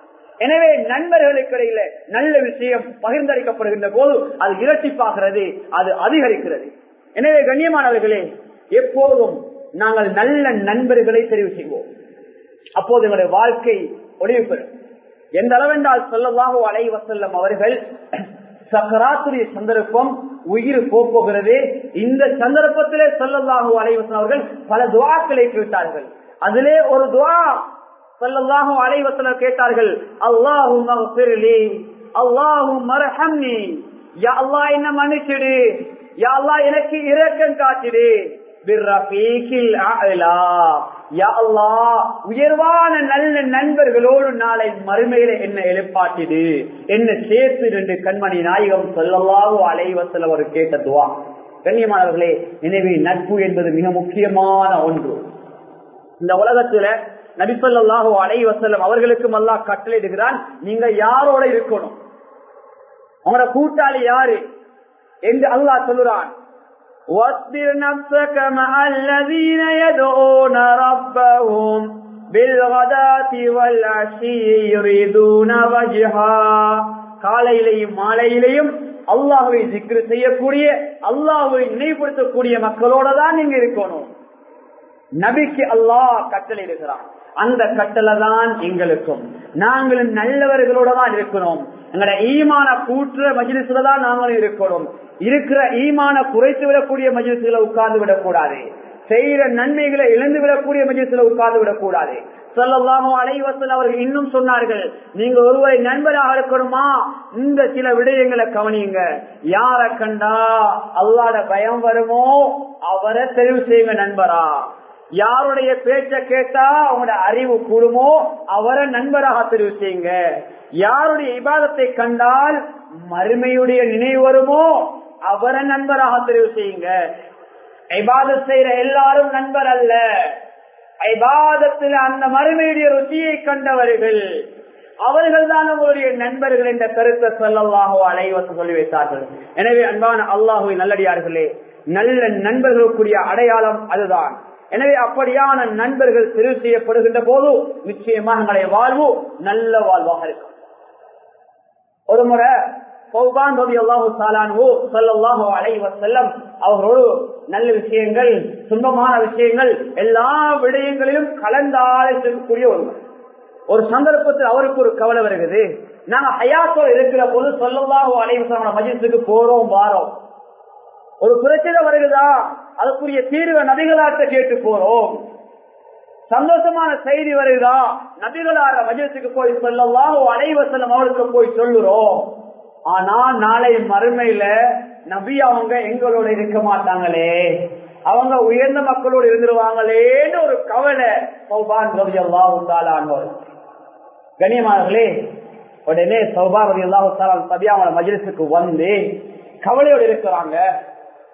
எனவே நண்பர்களுக்கு இடையில நல்ல விஷயம் பகிர்ந்தளிக்கப்படுகின்ற போது அது இரட்டிப்பாகிறது அது அதிகரிக்கிறது. எனவே கண்ணியமானவர்களே எப்போதும் நாங்கள் நல்ல நண்பர்களை தெரிவு செய்வோம். அப்போது எங்களுடைய வாழ்க்கை ஒளிவு பெறும் எந்த அளவென்றால் சொல்லவாக அலைவ செல்லும் அவர்கள் சக்கராத்துரிய சந்தர்ப்பம் உயிர் போகிறது இந்த சந்தர்ப்பத்திலே சொல்லலாக அலைவசன் அவர்கள் பல துவாக்களை கேட்டார்கள். அதிலே ஒரு துவா சொல்லலாக அலைவசன கேட்டார்கள் அல்லாஹும் அல்லாஹும் மரஹம்னி யா அல்லா என்ன மன்னிச்சிடு யா அல்லா எனக்கு இரக்கம் காட்டிடு உயர்வான நல்ல நண்பர்களோடு நாளை மறுமையில என்ன எழுப்பாட்டிடு என்ன சேர்த்து ரெண்டு கண்மணி நாயகம் சொல்லலாவோ அலைவசல் அவர் கேட்டதுவா கண்ணியமானவர்களே எனவே நட்பு என்பது மிக முக்கியமான ஒன்று. இந்த உலகத்துல நபிசல்லாஹோ அலைவசல்லம் அவர்களுக்கும் அல்லா கட்டளையிடுகிறான் நீங்க யாரோட இருக்கணும்? அவங்களோட கூட்டாளி யாரு? என்று அல்லாஹ் சொல்லுறான். واصبر نفسك مع الذين يدعون ربهم بالغداة والعشي يريدون وجها காலையிலையும் மாலையிலையும் அல்லாஹுவை திக்ரு செய்யக்கூடிய அல்லாஹுவை நினைவுபடுத்தக்கூடிய மக்களோட தான் நீங்க இருக்கணும் நபிக்கு அல்லாஹ் கட்டளையிடுகிறான் அந்த கட்டளை தான் எங்களுக்கும் நாங்களும் நல்லவர்களோட தான் இருக்கணும் எங்களோட ஈமான கூற்ற மஜிலிசுல தான் நாங்களும் இருக்கணும் இருக்கிற ஈமான குறைத்து விடக்கூடிய மஜிலிசுல உட்கார்ந்து விடக்கூடாது. செய்யற நன்மைகளை இழந்து விடக்கூடிய மஜிலிசுல உட்கார்ந்து விடக்கூடாது. சொல்லலாமோ அலைவசல் அவர்கள் இன்னும் சொன்னார்கள் நீங்க ஒருவரை நண்பராக இருக்கணுமா? இந்த சில விடயங்களை கவனியுங்க. யார கண்டா அல்லாட பயம் வருமோ அவரை தெரிவு செய்யுங்க நண்பரா. யாருடைய பேச்ச கேட்டா அவங்களோட அறிவு கூடுமோ அவரை நண்பராக தெரிவு செய்யுங்க. யாருடைய விவாதத்தை கண்டால் மறுமையுடைய நினைவு வருமோ அவரை நண்பராக தெரிவு செய்யுங்க. ஐபாதத் செய்யற எல்லாரும் நண்பர் அல்ல. ஐபாதத்தில் அந்த மறுமையுடைய ருச்சியை கண்டவர்கள் அவர்கள் தான் உங்களுடைய நண்பர்கள் என்ற கருத்தை சொல்லலாகோ அலைவச சொல்லி வைத்தார்கள். எனவே அன்பான அல்லாஹுவை நல்லடியார்களே நல்ல நண்பர்களுக்குரிய அடையாளம் அதுதான். எனவே அப்படியான நண்பர்கள் தெரிவு செய்யப்படுகின்ற போது நிச்சயமாக எங்களுடைய வாழ்வு நல்ல வாழ்வாக இருக்கும். ஒரு முறை அவர்களோடு நல்ல விஷயங்கள் துன்பமான விஷயங்கள் எல்லா விடயங்களிலும் கலந்து ஒருவர் ஒரு சந்தர்ப்பத்தில் அவருக்கு ஒரு கவலை வருகிறது. நாங்க ஹயாத்தோ இருக்கிற போது சொல்லலாக அலைவசமான மஜித்துக்கு போறோம் வாரோம். ஒரு பிரச்சனை வருகிறதா? அதுக்குரிய தீர்வை நபிகளாட்ட கேட்டு போறோம். சந்தோஷமான செய்தி வருகிறா நபிகளார மஜத்துக்கு போய் சொல்லலாம் அனைவசலம் அவளுக்கு போய் சொல்லுறோம். ஆனா நாளை மறுமையில நபி அவங்க எங்களோட இருக்க மாட்டாங்களே. அவங்க உயர்ந்த மக்களோடு இருந்துருவாங்களேன்னு ஒரு கவலை சௌபான் ரவி அல்லாஹாலானோர் கண்ணியமானவர்களே உடனே சௌபான் ரவி அல்லாஹாலான் சபி அவங்கள மஜிலிசுக்கு வந்து கவலையோடு இருக்கிறாங்க.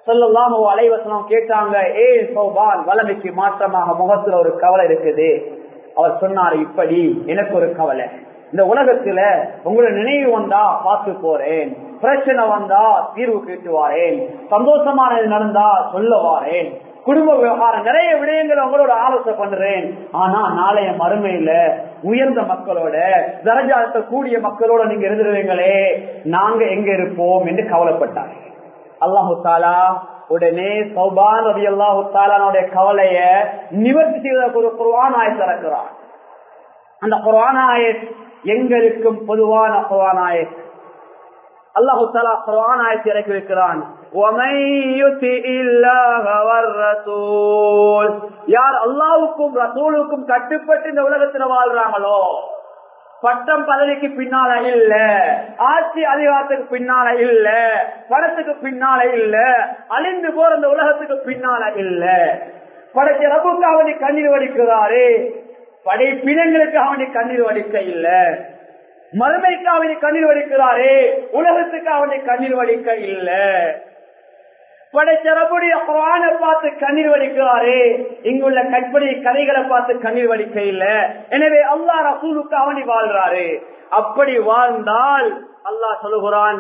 சொல்லலாம் அலைவசனம் கேட்டாங்க ஏ சௌபான் வளமைக்கு மாற்றமாக முகத்துல ஒரு கவலை இருக்குது. அவர் சொன்னார் இப்படி எனக்கு ஒரு கவலை. இந்த உலகத்துல உங்களோட நினைவு வந்தா பார்த்து போறேன். பிரச்சனை வந்தா தீர்வு கேட்டு வாரேன். சந்தோஷமானது நடந்தா சொல்ல வாரேன். குடும்ப விவகாரம் நிறைய விடயங்களை உங்களோட ஆலோசனை பண்றேன். ஆனா நாளைய மறுமையில உயர்ந்த மக்களோட தரஜாத்த கூடிய மக்களோட நீங்க இருந்துருவீங்களே நாங்க எங்க இருப்போம் என்று கவலைப்பட்டாங்க அல்லாஹு தாலா உடனே சௌபான் ரவி அல்லாஹு தாலானுடைய கவலைய நிவர்த்தி செய்வதற்கு ஒரு குர்வான் ஆயத் அந்த குர்வான் ஆயத் எங்களுக்கும் பொதுவான குர்வான் அல்லாஹு தலா குர்வான் இறக்கி வைக்கிறான். யார் அல்லாவுக்கும் ரசூலுக்கும் கட்டுப்பட்டு இந்த உலகத்துல வாழ்றாங்களோ பட்டம் பதவிக்கு பின்னால இல்ல ஆட்சி அதிகாரத்துக்கு பின்னால இல்ல பணத்துக்கு பின்னால இல்ல அழிந்து போற இந்த உலகத்துக்கு பின்னால இல்ல. படைச்ச ரபுக்கு கண்ணீர் வடிக்கிறாரு. படைப்பினங்களுக்கு அவனை கண்ணீர் வடிக்க இல்ல. மறுமைக்கு அவனை கண்ணீர் வடிக்கிறாரே உலகத்துக்கு அவனை கண்ணீர் வடிக்க இல்ல. படைச்சரப்புடைய குரான பார்த்து கண்ணீர் வடிக்கிறாரே இங்குள்ள கற்பனை கதைகளை பார்த்து கண்ணீர் வடிக்க இல்ல. எனவே அல்லா ரசூலுக்கு அவனி வாழ்றாரு. அப்படி வாழ்ந்தால் அல்லாஹ் சொல்லுகிறான்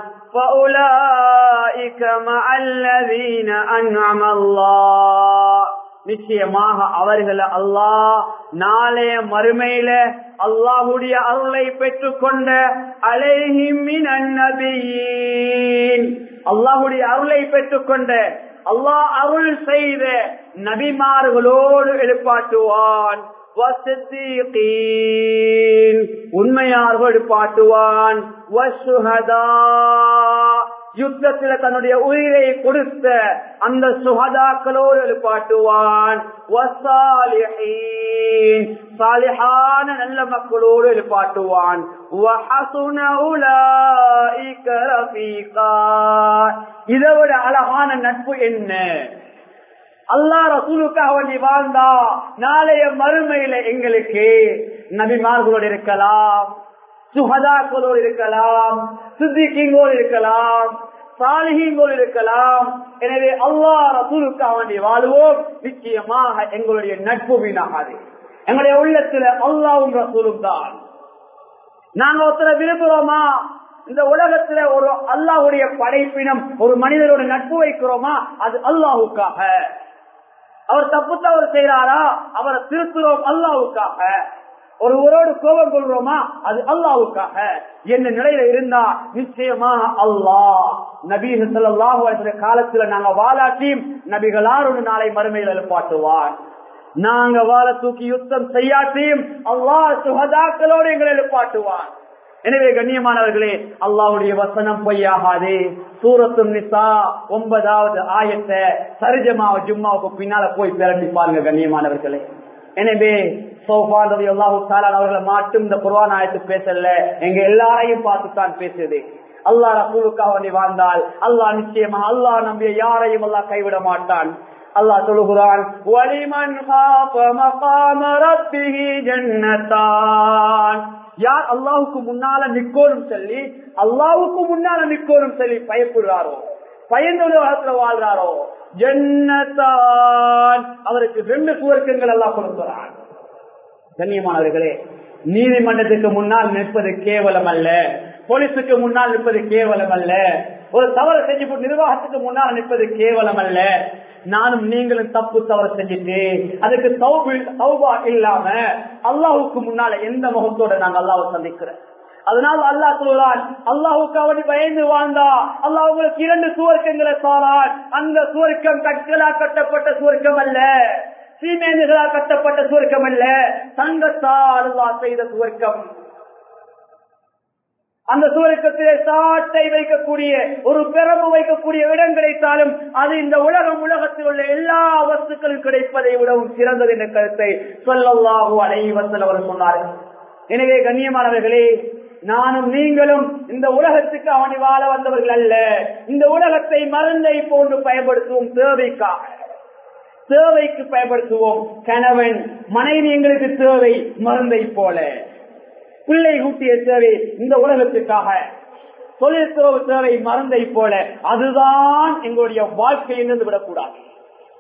நிச்சயமாக அவர்கள் அல்லாஹ் நாளைய மறுமையில அல்லாஹுடைய அருளை பெற்றுக்கொண்ட அலைஹிமின் அல்லாஹுடைய அருளை பெற்றுக்கொண்ட அல்லாஹ் அருள் செய்த நபிமார்களோடு எழுப்பாட்டுவான் உண்மையார்கள் எழுப்பாட்டுவான் யுத்தத்தில் தன்னுடைய உயிரை கொடுத்த அந்த சுகதாக்களோடு எழுப்பாட்டுவான். சாலிஹான நல்ல மக்களோடு எழுப்பாட்டுவான். இதை விட அழகான நட்பு என்ன? அல்லா ரசூலுக்காக வேண்டி வாழ்ந்தா நாளைய மறுமையில எங்களுக்கு நபிமார்களோடு இருக்கலாம். சுகதாக்களோடு இருக்கலாம் சித்திக்கிங்கோடு இருக்கலாம் சாலிகிங்கோடு இருக்கலாம். எனவே அல்லா ரசூலுக்காக வேண்டிய வாழ்வோம். நிச்சயமாக எங்களுடைய நட்பு வீணாகாது. எங்களுடைய உள்ளத்துல அல்லாவும் ரசூலும் தான். நாங்க ஒருத்தரை விரும்புகிறோமா இந்த உலகத்துல ஒரு அல்லாஹுடைய படைப்பினம் ஒரு மனிதரோட நட்பு வைக்கிறோமா? அது அல்லாஹுக்காக. அவர் தப்பு தவறு செய்யறாரா அவரை திருத்துறோம் அல்லாவுக்காக ஒருவரோடு கோபம் கொள்றோமா அது அல்லாவுக்காக. என்ன நிலையில இருந்தா? நிச்சயமாக அல்லாஹ். நபீக செல்லாஹு காலத்துல நாங்க வாலாட்டியும் நபிகளாரோடு நாளை மறுமையில் எழுப்பாட்டுவார். நாங்க வாழ தூக்கி யுத்தம் செய்யாட்டியும் அல்லாஹ் சுகதாக்களோடு எங்களை எழுப்பாட்டுவார். எனவே கண்ணியமானவர்களே அல்லாவுடைய வசனம் பொய்யாகாது. சூரத்தும் நிசா ஒன்பதாவது ஆயத்தை சரிஜமாவ ஜும்மாவுக்கு பின்னால போய் பிறட்டி பாருங்க கண்ணியமானவர்களே. எனவே சோஃபான் அல்லாஹு அவர்களை மாட்டும் இந்த குர்வான் ஆயத்து பேசல. எங்க எல்லாரையும் பார்த்துத்தான் பேசுது. அல்லாஹ் ரசூலுக்காக நீ வாழ்ந்தால் அல்லாஹ் நிச்சயமா அல்லாஹ் நம்பிய யாரையும் அல்லாஹ் கைவிட மாட்டான். அல்லாஹ் சொல்லுகிறான் யார் அல்லாவுக்கு முன்னால நிக்கோரும் சொல்லி அல்லாவுக்கு முன்னால நிக்கோரும் சொல்லி பயப்படுறாரோ? பயந்த உலகத்துல வாழ்றாரோ? ஜன்னத்தான். அவருக்கு ரெண்டு சுவர்க்கங்கள் எல்லாம் கொடுக்கிறான் கண்ணியமானவர்களே நீதிமன்றத்துக்கு முன்னால் நிற்பது கேவலம் அல்ல. போலீஸுக்கு முன்னால் நிற்பது கேவலம் அல்ல. ஒரு தவறு செஞ்சு நிர்வாகத்துக்கு முன்னால் நிற்பது கேவலம் அல்ல. நானும் நீங்களும் தப்பு தவறு செஞ்சுட்டு அதுக்கு சௌபா இல்லாம அல்லாஹுக்கு முன்னால எந்த முகத்தோட நாங்க அல்லாவை சந்திக்கிறோம்? அதனால் அல்லாஹ் சொல்றான் அல்லாஹுக்கு அவனை பயந்து வாழ்ந்தா அல்லா உங்களுக்கு இரண்டு சுவர்க்கங்களை சாரான் அந்த சுவர்க்கம் கற்களால் கட்டப்பட்ட சுவர்க்கம் அல்ல சீமேந்துகளால் கட்டப்பட்ட சுவர்க்கம் அல்ல தங்கத்தால் அல்லா செய்த சுவர்க்கம். அந்த சூரக்கத்திலே சாட்டை வைக்கக்கூடிய ஒரு பெரம்பு வைக்கக்கூடிய இடம் கிடைத்தாலும் அது இந்த உலகம் உலகத்தில் உள்ள எல்லா வஸ்துக்களும் கிடைப்பதை விடவும் சிறந்தது என்ற கருத்தை சொல்லல்லாஹு அனைவசல் அவர் சொன்னார்கள். எனவே கண்ணியமானவர்களே நானும் நீங்களும் இந்த உலகத்துக்கு அவனை வாழ வந்தவர்கள் அல்ல. இந்த உலகத்தை மருந்தை போன்று பயன்படுத்துவோம் தேவைக்காக. தேவைக்கு பயன்படுத்துவோம். கணவன் மனைவி எங்களுக்கு தேவை மருந்தை போல. பிள்ளை கூட்டிய தேவை இந்த உலகத்துக்காக. தொழில் தேவை மருந்தை போல. அதுதான் எங்களுடைய வாழ்க்கையிலிருந்து விடக்கூடாது.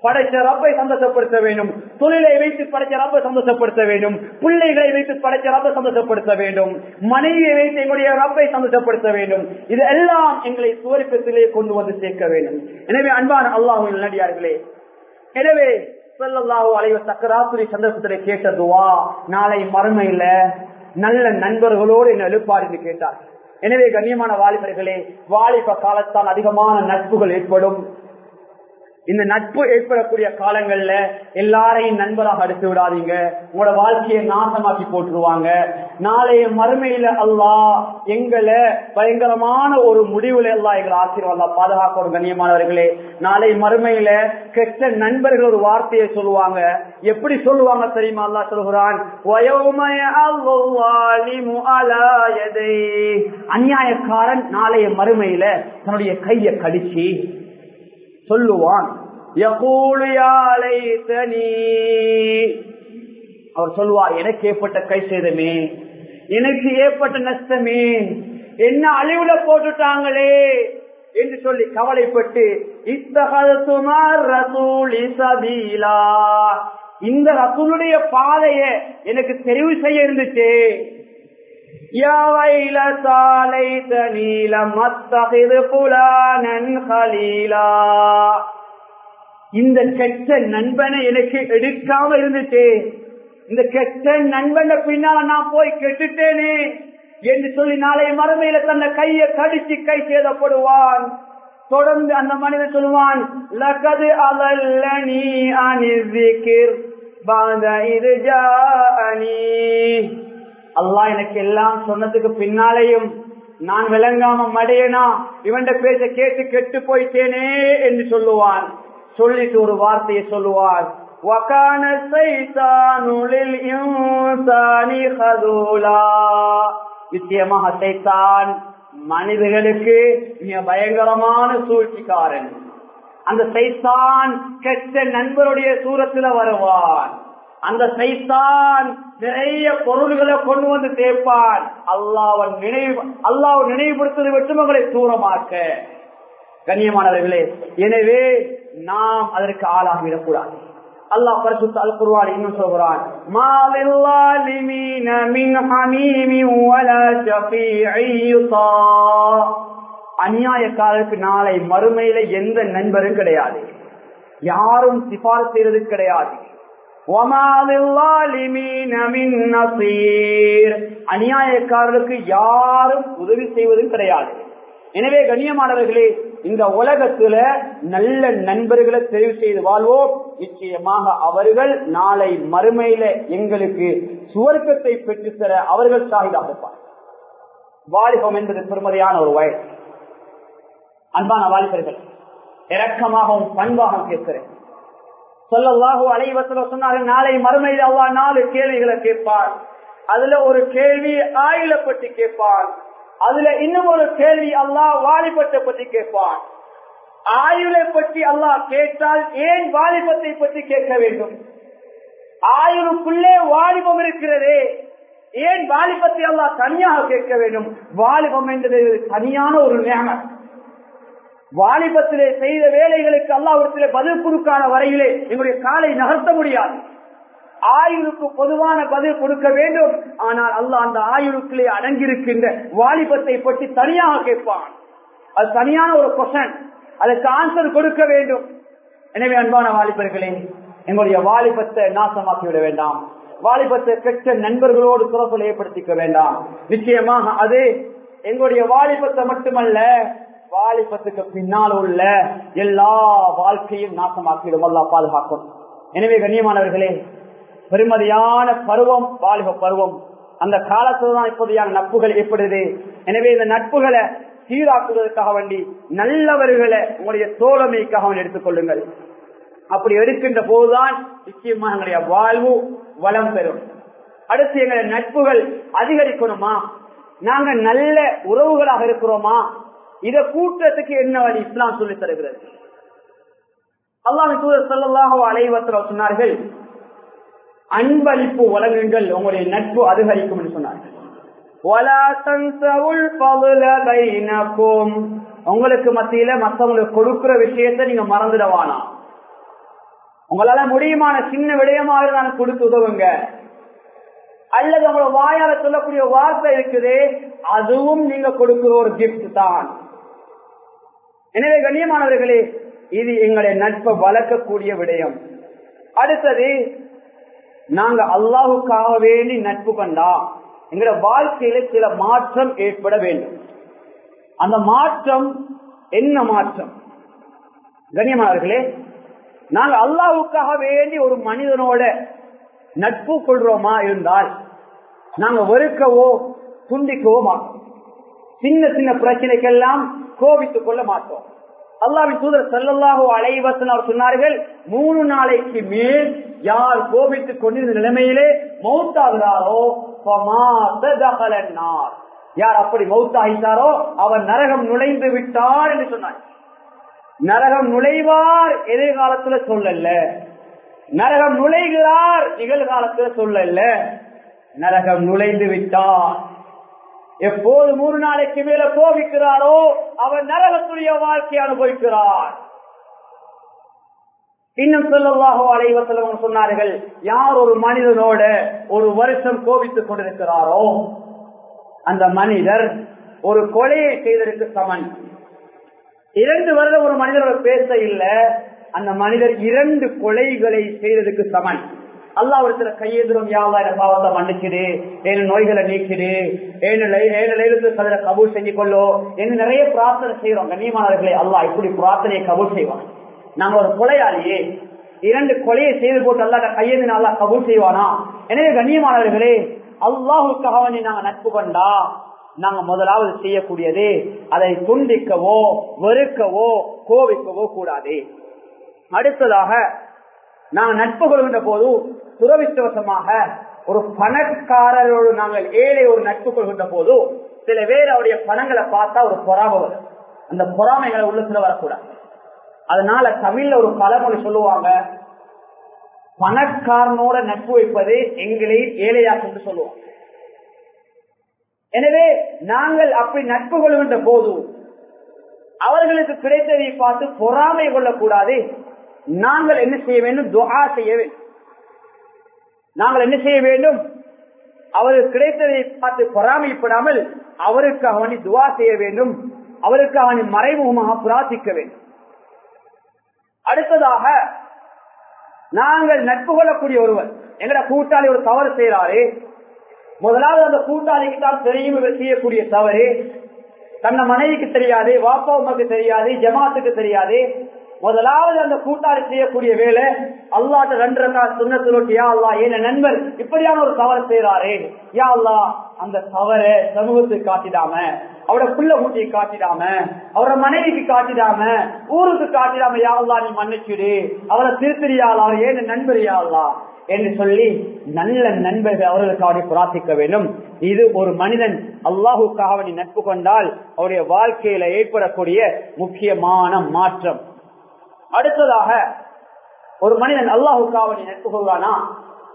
படைச்ச ரப்பை சந்தோஷப்படுத்த வேண்டும். தொழிலை வைத்து படைச்ச ரப்பை சந்தோஷப்படுத்த வேண்டும். பிள்ளைகளை வைத்து படைச்ச ரப்பை சந்தோஷப்படுத்த வேண்டும். மனைவியை வைத்து எங்களுடைய ரப்பை சந்தோஷப்படுத்த வேண்டும். இது எல்லாம் எங்களை சுவரிப்பத்திலே கொண்டு வந்து சேர்க்க வேண்டும். எனவே அன்பான அல்லாஹும் நடிகார்களே எனவே சொல்லல்லாஹோ அலைவ சக்கராத்துரி சந்தர்ப்பத்திலே கேட்ட நாளை மறுமையில நல்ல நண்பர்களோடு என்ன எழுப்பார் என்று கேட்டார். எனவே கண்ணியமான வாலிபர்களே வாலிப காலத்தால் அதிகமான நட்புகள் ஏற்படும். இந்த நட்பு ஏற்படக்கூடிய காலங்கள்ல எல்லாரையும் நண்பராக எடுத்து விடாதீங்க. உங்களோட வாழ்க்கையை நாசமாக்கி போட்டுருவாங்க. நாளைய மறுமையில அல்லா எங்களை பயங்கரமான ஒரு முடிவுல எல்லாம் எங்களை ஆசீர்வாதம் பாதுகாக்க ஒரு கண்ணியமானவர்களே. நாளை மறுமையில கெட்ட நண்பர்கள் ஒரு வார்த்தையை சொல்லுவாங்க. எப்படி சொல்லுவாங்க தெரியுமா அல்லா சொல்கிறான்? அநியாயக்காரன் நாளைய மறுமையில தன்னுடைய கையை கடிச்சு சொல்லுவான். அவர் சொல்லுவார் எனக்கு ஏற்பட்ட கை சேதமே எனக்கு ஏற்பட்ட நஷ்டமே என்ன அழிவுல போட்டுட்டாங்களே என்று சொல்லி கவலைப்பட்டு இத்தகத்துமார் சபீலா. இந்த ரசூலுடைய பாதைய எனக்கு தெரிவு செய்ய இருந்துச்சு. இந்த கெட்ட நண்பனை எனக்கு எடுக்காம இருந்துச்சு இந்த கெட்ட நண்பனை பின்னால நான் போய் கெட்டுட்டேனே என்று சொல்லி நாளை மறுமையில தன்னை கையை கடிச்சு கை சேதப்படுவான். தொடர்ந்து அந்த மனிதன் சொல்லுவான் லகது அலல்ல நீ அனிர்விக்கிர் பாத இது ஜானி அல்லா எனக்கு எல்லாம் சொன்னதுக்கு பின்னாலேயும் நான் விளங்காம மடையனா? இவன் பேச கேட்டு கெட்டு போயிட்டேனே என்று சொல்லுவான் சொல்லிட்டு ஒரு வார்த்தையை சொல்லுவான் நிச்சயமாக சைத்தான் மனிதர்களுக்கு மிக பயங்கரமான சூழ்ச்சிக்காரன். அந்த சைத்தான் கெட்ட நண்பருடைய சூரத்தில் வருவான். அந்த சைத்தான் நிறைய பொருள்களை கொண்டு வந்து தேய்ப்பான். அல்லாவன் நினைவு அல்லாஹ் நினைவுபடுத்துவது வெற்றுமங்களை தூரமாக்க. கண்ணியமானவர்களே எனவே நாம் அதற்கு ஆளாகிவிடக்கூடாது. அல்லாஹ் பரிசுத்த அல் குர்வான் இன்னும் சொல்கிறான் மாலில்லாலிமீன மின் ஹமீமின் வலா ஷஃபீஇ அநியாயக்காரருக்கு நாளை மறுமையில எந்த நண்பரும் கிடையாது. யாரும் சிபார் செய்யறது கிடையாது. அநியாயக்காரர்களுக்கு யாரும் உதவி செய்வதும் கிடையாது. எனவே கண்ணியமானவர்களே இந்த உலகத்துல நல்ல நண்பர்களை தெரிவு செய்து வாழ்வோம். நிச்சயமாக அவர்கள் நாளை மறுமையில எங்களுக்கு சுவர்க்கத்தை பெற்றுத்தர அவர்கள் சாகிதாக வாலிபம் என்பது பெருமதியான ஒரு வயது. அன்பான வாலிபர்கள் இரக்கமாகவும் பண்பாகவும் கேட்கிறேன். சொல்லல்லாஹோ அலைவத்துல சொன்னார்கள் நாளை மறுமையில் அவ்வா நாலு கேள்விகளை கேட்பார். அதுல ஒரு கேள்வி ஆயுள பற்றி கேட்பான் அதுல இன்னும் ஒரு கேள்வி அல்லாஹ் வாலிபத்தை பற்றி கேட்பான் ஆயுளை பற்றி அல்லாஹ் கேட்டால் ஏன் வாலிபத்தை பற்றி கேட்க வேண்டும்? ஆயுளுக்குள்ளே வாலிபம் இருக்கிறதே. ஏன் வாலிபத்தை அல்லாஹ் தனியாக கேட்க வேண்டும்? வாலிபம் என்பது தனியான ஒரு நேமம் வாலிபத்திலே செய்த வேலைகளுக்கு அல்லாவிடத்திலே பதில் கொடுக்காத வரையிலே எங்களுடைய காலை நகர்த்த முடியாது. ஆயுளுக்கு பொதுவான பதில் கொடுக்க வேண்டும். ஆனால் அல்லாஹ் அந்த ஆயுளுக்குள்ளே அடங்கியிருக்கின்ற வாலிபத்தை பற்றி தனியாக கேட்பான். அது தனியான ஒரு கொஷன் அதுக்கு ஆன்சர் கொடுக்க வேண்டும். எனவே அன்பான வாலிபர்களே எங்களுடைய வாலிபத்தை நாசமாக்கி விட வேண்டாம். வாலிபத்தை கெட்ட நண்பர்களோடு துறப்புல ஏற்படுத்திக்க வேண்டாம். நிச்சயமாக அது எங்களுடைய வாலிபத்தை மட்டுமல்ல வாலிபத்துக்கு பின்னால் உள்ள எல்லா வாழ்க்கையும் நாசமாக்கிடும். அல்லா பாதுகாக்கும். எனவே கண்ணியமானவர்களே பெருமதியான பருவம் வாலிப பருவம். அந்த காலத்துலதான் இப்போதையான நட்புகள் ஏற்படுது. எனவே இந்த நட்புகளை சீராக்குவதற்காக வேண்டி நல்லவர்களை உங்களுடைய தோழமைக்காக வேண்டி எடுத்துக்கொள்ளுங்கள் அப்படி எடுக்கின்ற போதுதான் நிச்சயமா எங்களுடைய வாழ்வு வளம் பெறும். அடுத்து எங்களுடைய நட்புகள் அதிகரிக்கணுமா? நாங்க நல்ல உறவுகளாக இருக்கிறோமா? இதை கூட்டுறதுக்கு என்ன வழி? இஸ்லாம் சொல்லி தருகிறது. அல்லாமி தூதர் சல்லாஹோ அலைவத்தில் சொன்னார்கள் அன்பளிப்பு வழங்குங்கள் உங்களுடைய நட்பு அதிகரிக்கும் என்று சொன்னார்கள். உங்களுக்கு மத்தியில மத்தவங்களுக்கு கொடுக்கிற விஷயத்தை நீங்க மறந்துடவானா உங்களால முடியுமான சின்ன விடயமாக நான் கொடுத்து உதவுங்க. அல்லது உங்களோட வாயால சொல்லக்கூடிய வார்த்தை இருக்குது அதுவும் நீங்க கொடுக்கிற ஒரு கிஃப்ட் தான். எனவே கண்ணியமானவர்களே இது எங்களை நட்பை வளர்க்கக்கூடிய விடயம். அடுத்தது நாங்க அல்லாஹுக்காக வேண்டி நட்பு கண்டா எங்களோட வாழ்க்கையில சில மாற்றம் ஏற்பட வேண்டும். அந்த மாற்றம் என்ன மாற்றம்? கண்ணியமானவர்களே நாங்க அல்லாஹுக்காக வேண்டி ஒரு மனிதனோட நட்பு கொள்றோமா இருந்தால் நாங்க வெறுக்கவோ துண்டிக்கவோ மாட்டோம். சின்ன சின்ன பிரச்சனைக்கெல்லாம் கோபித்துக் கொள்ள மாட்டோம். அல்லாவின் தூதர் செல்லல்லாஹோ அலைவசன் அவர் சொன்னார்கள் மூணு நாளைக்கு மேல் யார் கோபித்துக் கொண்டிருந்த நிலைமையிலே மௌத்தாகிறாரோ யார் அப்படி மௌத்தாகிட்டாரோ அவர் நரகம் நுழைந்து விட்டார் என்று சொன்னார். நரகம் நுழைவார் எதிர்காலத்துல சொல்லல. நரகம் நுழைகிறார் நிகழ்காலத்துல சொல்லல. நரகம் நுழைந்து விட்டார். எப்போது மூணு நாளைக்கு மேல கோபிக்கிறாரோ அவர் நரகத்துடைய வாழ்க்கை அனுபவிக்கிறார் இன்னும் சொல்லவாகோ அலைவசலம் சொன்னார்கள் யார் ஒரு மனிதனோட ஒரு வருஷம் கோபித்துக் கொண்டிருக்கிறாரோ அந்த மனிதர் ஒரு கொலையை செய்ததற்கு சமன். இரண்டு வருடம் ஒரு மனிதர் பேச இல்லை அந்த மனிதர் இரண்டு கொலைகளை செய்ததுக்கு சமன். அல்லா ஒருத்தர கையெதிரும் யாவா என பாவத்தை மன்னிச்சிடு. ஏழு நோய்களை நீக்கிடு. ஏழு ஏழு கதிர கபூல் செஞ்சு கொள்ளோ என்று நிறைய பிரார்த்தனை செய்யறோம் கண்ணியமானவர்களே அல்லா இப்படி பிரார்த்தனையை கபூல் செய்வான். நாங்க ஒரு கொலையாளியே. இரண்டு கொலையை செய்து போட்டு அல்லாட கையெழுந்து நல்லா கபூல் செய்வானா? எனவே கண்ணியமானவர்களே அல்லாஹுக்காக நாங்க நட்பு கொண்டா நாங்க முதலாவது செய்யக்கூடியது அதை துண்டிக்கவோ வெறுக்கவோ கோவிக்கவோ கூடாது. அடுத்ததாக நாங்கள் நட்பு கொள்கின்ற போது துறவித்துவசமாக ஒரு பணக்காரரோடு நாங்கள் ஏழை ஒரு நட்பு கொள்கின்ற போது சில பேர் அவருடைய பணங்களை பார்த்தா ஒரு பொறாமை வரும். அந்த பொறாமைகளை உள்ளத்துல வரக்கூடாது. அதனால தமிழ்ல ஒரு பழமொழி சொல்லுவாங்க பணக்காரனோட நட்பு வைப்பது எங்களை ஏழையா சொல்லுவோம் எனவே நாங்கள் அப்படி நட்பு கொள்கின்ற போது அவர்களுக்கு கிடைத்ததை பார்த்து பொறாமை கொள்ளக்கூடாது. நாங்கள் என்ன செய்ய வேண்டும்? துவா செய்ய வேண்டும். நாங்கள் என்ன செய்ய வேண்டும்? அவருக்கு கிடைத்ததை பார்த்து பொறாமைப்படாமல் அவருக்கு அவனை துவா செய்ய வேண்டும். அவருக்கு அவனை மறைமுகமாக பிரார்த்திக்க வேண்டும். அடுத்ததாக நாங்கள் நட்பு கொள்ளக்கூடிய ஒருவர். எங்கட கூட்டாளி ஒரு தவறு செய்யறாரு முதலாவது அந்த கூட்டாளிக்கு தான் தெரியும் செய்யக்கூடிய தவறு. தன்னை மனைவிக்கு தெரியாது வாப்பா உமக்கு தெரியாது ஜமாத்துக்கு தெரியாது. முதலாவது அந்த கூட்டாளி செய்யக்கூடிய வேலை அல்லாட்ட ரெண்டு ரெண்டா சுண்ணத்து ரொட்டி யா அல்லா என் நண்பர் இப்படியான ஒரு தவறு செய்யறாரு யா அல்லா அந்த தவறை சமூகத்துக்கு காட்டிடாம அவரோட புள்ள ஊட்டியை காட்டிடாம அவரோட மனைவிக்கு காட்டிடாம ஊருக்கு காட்டிடாம யா அல்லா நீ மன்னிச்சுடு. அவரை திருத்திரியாளா அவர் ஏன் நண்பர் யா அல்லா என்று சொல்லி நல்ல நண்பர்கள் அவர்களுக்காக பிரார்த்திக்க வேண்டும். இது ஒரு மனிதன் அல்லாஹுக்காக நட்பு கொண்டால் அவருடைய வாழ்க்கையில ஏற்படக்கூடிய முக்கியமான மாற்றம். அடுத்ததாக ஒரு மனிதன் அல்லாஹுக்காக அவனை நட்பு கொள்வானா?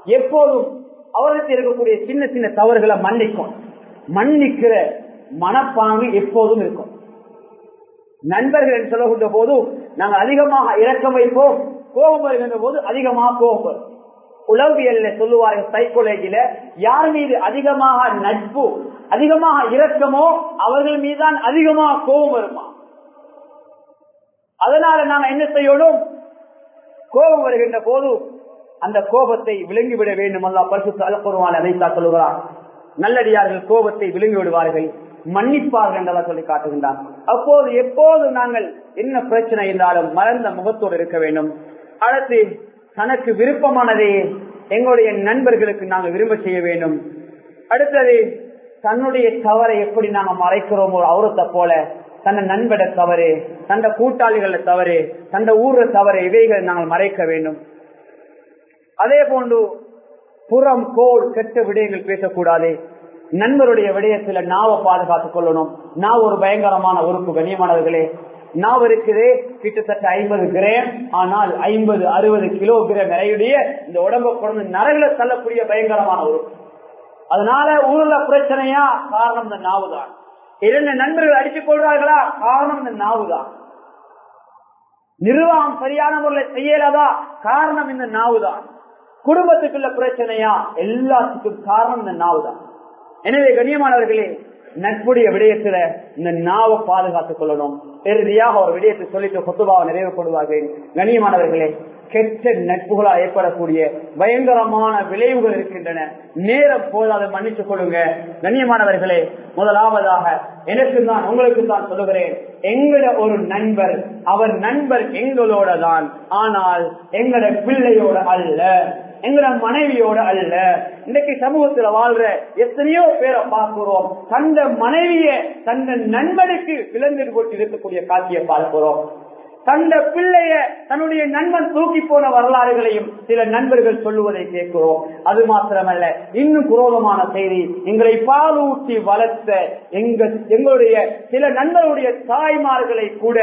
எப்போதும் அவருக்கு இருக்கக்கூடிய சின்ன சின்ன தவறுகளை மன்னிக்கும். மன்னிக்கிற மனப்பாங்கு எப்போதும் இருக்கும். நண்பர்கள் என்று சொல்லுகின்ற போது நாங்கள் அதிகமாக இறக்கம் வைப்போம் கோபம் வருகின்ற போது அதிகமாக கோபம் வரும். உளவியல்ல சொல்லுவார்கள் சைக்கோலஜில யார் மீது அதிகமாக நட்பு அதிகமாக இரக்கமோ அவர்கள் மீதுதான் அதிகமாக கோபம் வருமா? அதனால நாம் என்ன செய்யணும்? கோபம் வருகின்ற போது அந்த கோபத்தை விளங்கிவிட வேண்டும். அல்லா பரிசு அலப்பருவான் அதைத்தா சொல்லுகிறார். நல்லடியார்கள் கோபத்தை விளங்கி விடுவார்கள் மன்னிப்பார்கள் என்றெல்லாம் சொல்லி காட்டுகின்றார் அப்போது எப்போதும் நாங்கள் என்ன பிரச்சனை என்றாலும் மறந்த முகத்தோடு இருக்க வேண்டும். அடுத்து தனக்கு விருப்பமானதை எங்களுடைய நண்பர்களுக்கு நாங்கள் விரும்ப செய்ய வேண்டும். அடுத்தது தன்னுடைய தவறை எப்படி நாங்கள் மறைக்கிறோமோ அவரத்தை போல தன்னை நண்பட தவறு தந்த கூட்டாளிகளை தவறு தந்த ஊர்ல தவறு இவைகளை நாங்கள் மறைக்க வேண்டும். அதே போன்று புறம் கோல் கெட்ட விடயங்கள் பேசக்கூடாது. நண்பருடைய விடயத்துல நாவை பாதுகாத்துக் கொள்ளணும். நான் ஒரு பயங்கரமான உறுப்பு கண்ணியமானவர்களே. நாவ் இருக்குது கிட்டத்தட்ட ஐம்பது கிராம் ஆனால் ஐம்பது அறுபது கிலோ கிராம் நிறையுடைய இந்த உடம்பை கொண்டு நரகில தள்ளக்கூடிய பயங்கரமான உறுப்பு. அதனால ஊர்ல பிரச்சனையா காரணம் இந்த நாவு தான் இரண்டு நண்பர்கள் அடித்துக் கொள்றார்களா காரணம் இந்த நாவுதான் நிர்வாகம் சரியான முறையில் செய்யலதா? காரணம் இந்த நாவு தான் குடும்பத்துக்குள்ள பிரச்சனையா? எல்லாத்துக்கும் காரணம் இந்த நாவுதான் எனவே கண்ணியமானவர்களே நட்புடைய விடயத்துல இந்த நாவை பாதுகாத்துக் கொள்ளணும். இறுதியாக ஒரு விடயத்தை சொல்லிட்டு கொத்துபாவை நிறைவு கொள்வார்கள். கண்ணியமானவர்களே கெட்ட நட்புகளா ஏற்படக்கூடிய பயங்கரமான விளைவுகள் இருக்கின்றன. நேரம் போதாத மன்னித்துக் கொள்ளுங்க. கண்ணியமானவர்களே முதலாவதாக எனக்கு தான் உங்களுக்கு தான் சொல்லுகிறேன். எங்கட ஒரு நண்பர் அவர் நண்பர் எங்களோட தான். ஆனால் எங்கட பிள்ளையோட அல்ல எங்கட மனைவியோட அல்ல. இன்னைக்கு சமூகத்துல வாழ்ற எத்தனையோ பேரை பார்க்கிறோம். தந்த மனைவிய தந்த நண்பனுக்கு விலங்கு கொண்டு இருக்கக்கூடிய காட்சியை பார்க்கிறோம். தந்த பிள்ளைய தன்னுடைய நண்பன் தூக்கி போன வரலாறுகளையும் சில நண்பர்கள் சொல்லுவதை கேட்கிறோம். அது மாத்திரமல்ல இன்னும் குரோதமான செய்தி. எங்களை பாலூட்டி வளர்த்த எங்க எங்களுடைய சில நண்பருடைய தாய்மார்களை கூட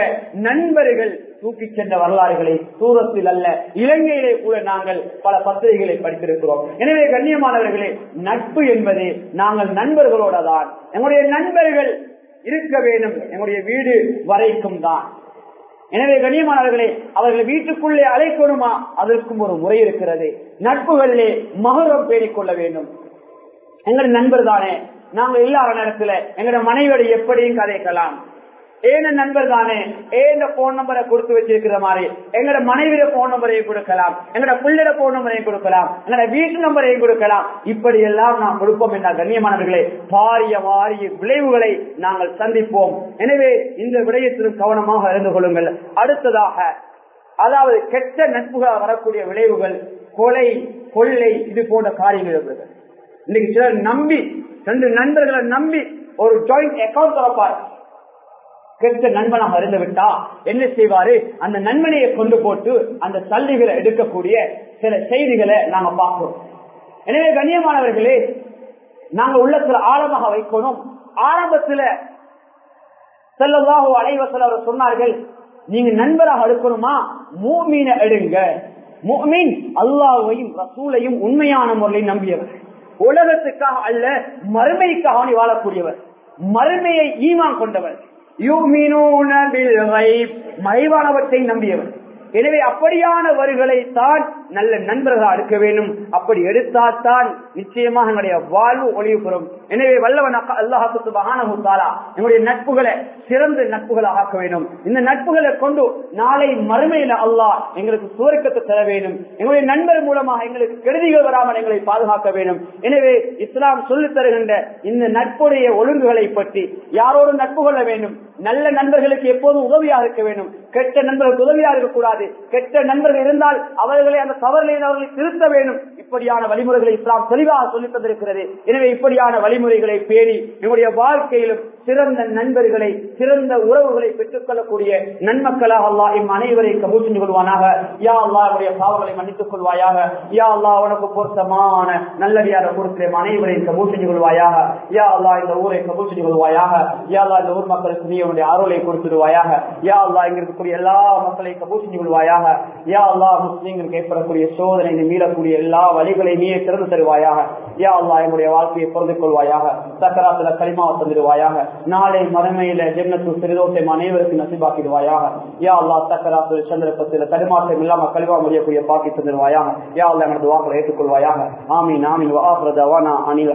நண்பர்கள் தூக்கி சென்ற வரலாறுகளை தூரத்தில் அல்ல இலங்கையிலே கூட நாங்கள் பல பத்திரிகைகளை படித்திருக்கிறோம். எனவே கண்ணியமானவர்களே நட்பு என்பது நாங்கள் நண்பர்களோட தான் எங்களுடைய நண்பர்கள் இருக்க வேண்டும். எங்களுடைய வீடு வரைக்கும் தான். எனவே கண்ணியமானவர்களே அவர்களை வீட்டுக்குள்ளே அழைக்கணுமா? அதற்கும் ஒரு முறை இருக்கிறது. நட்புகளிலே மகரம் பேடிக்கொள்ள வேண்டும். எங்கள் நண்பர் தானே நாங்க இல்லாத நேரத்துல எங்களோட மனைவியோட எப்படியும் கதைக்கலாம். ஏன நண்பர் தானே? ஏன போன் நம்பரை கொடுத்து வச்சிருக்கிற மாதிரி. எங்களோட மனைவியோட போன் நம்பரையும் கொடுக்கலாம். எங்களோட பிள்ளைட போன் நம்பரையும் கொடுக்கலாம். எங்களோட வீட்டு நம்பரையும் கொடுக்கலாம். இப்படி எல்லாம் நாம் கொடுப்போம் என்ற கண்ணியமானவர்களே பாரிய வாரிய விளைவுகளை நாங்கள் சந்திப்போம். எனவே இந்த விடயத்திலும் கவனமாக இருந்து கொள்ளுங்கள். அடுத்ததாக அதாவது கெட்ட நட்புகளாக வரக்கூடிய விளைவுகள் கொலை கொள்ளை இது போன்ற காரியங்கள் இன்னைக்கு சிலர் நம்பி ரெண்டு நண்பர்களை நம்பி ஒரு ஜாயிண்ட் அக்கௌண்ட் திறப்பார் கெட்ட நண்பனாக இருந்து விட்டா என்ன செய்வாரு? அந்த நண்பனையை கொண்டு போட்டு அந்த சல்லிகளை எடுக்கக்கூடிய சில செய்திகளை நாங்க பார்க்கிறோம். எனவே கண்ணியமானவர்களே நாங்க உள்ளத்துல ஆழமாக வைக்கணும். ஆரம்பத்துல செல்லதாக அலைவசல் அவர் சொன்னார்கள் நீங்க நண்பராக எடுக்கணுமா? மூமீனை எடுங்க. மூமீன் அல்லாஹையும் ரசூலையும் உண்மையான முறையில் நம்பியவர். உலகத்துக்காக அல்ல மறுமைக்காக வாழக்கூடியவர். மறுமையை ஈமான் கொண்டவர். யுமினூன பில் கைப் மறைவானவற்றை நம்பியவன் எனவே அப்படியானவர்களை தான் நல்ல நண்பர்களாக அடுக்க வேண்டும். அப்படி எடுத்தால்தான் நிச்சயமாக எங்களுடைய வாழ்வு ஒளிவுபெறும் எனவே வல்லவன் அல்லாஹு மகானகுத்தாலா எங்களுடைய நட்புகளை சிறந்த நட்புகளாக ஆக்க வேண்டும். இந்த நட்புகளை கொண்டு நாளை மறுமையில அல்லாஹ் எங்களுக்கு சுவர்க்கத்தை தர வேண்டும். எங்களுடைய நண்பர் மூலமாக எங்களுக்கு கெடுதிகள் வராமல் எங்களை பாதுகாக்க வேண்டும். எனவே இஸ்லாம் சொல்லித் தருகின்ற இந்த நட்புடைய ஒழுங்குகளை பற்றி யாரோடு நட்பு கொள்ள வேண்டும். நல்ல நண்பர்களுக்கு எப்போதும் உதவியாக இருக்க வேண்டும். கெட்ட நண்பர்களுக்கு உதவியாக இருக்கக்கூடாது. கெட்ட நண்பர்கள் இருந்தால் அவர்களை அந்த தவறுகளை அவர்களை திருத்த வேண்டும். இப்படியான வழிமுறைகளை இஸ்லாம் தெளிவாக சொல்லித் தந்திருக்கிறது. எனவே இப்படியான வழிமுறைகளை பேணி நம்முடைய வாழ்க்கையிலும் சிறந்த நண்பர்களை சிறந்த உறவுகளை பெற்றுக் கொள்ளக்கூடிய நன்மக்களாக அல்லா இம் அனைவரை கபூல் செஞ்சு கொள்வானாக. யா அல்லா அவருடைய பாவங்களை மன்னித்துக் கொள்வாயாக. யா அல்லா உனக்கு பொருத்தமான நல்லடியார கொடுக்கிற அனைவரையும் கபூல் செஞ்சு கொள்வாயாக. யா அல்லா இந்த ஊரை கபூல் செஞ்சு கொள்வாயாக. யா அல்லா இந்த ஊர் மக்களுக்கு நீ உன்னுடைய அருளை கொடுத்துடுவாயாக யா அல்லா இங்க இருக்கக்கூடிய எல்லா மக்களையும் கபூல் செஞ்சு கொள்வாயாக. யா அல்லா முஸ்லீம்களுக்கு ஏற்படக்கூடிய சோதனை மீளக்கூடிய எல்லா வழிகளை நீயே திறந்து தருவாயாக. யா அல்லா என்னுடைய வாழ்க்கையை பொருந்து கொள்வாயாக. சக்கராத்துல களிமாவை தந்துடுவாயாக. நாளை மறுமையில ஜென்னத்து சிறுதோட்டை அனைவருக்கும் நசிபாக்கிடுவாயாக யா அல்லா சக்கராத்து சந்திரப்பத்தில் தடுமாற்றம் இல்லாம கழிவா முடியக்கூடிய பாக்கி தந்துடுவாயாக யா அல்லா எனது வாக்களை ஏற்றுக்கொள்வாயாக. ஆமீன் ஆமீன். வாஹ்ரதவானா அனில்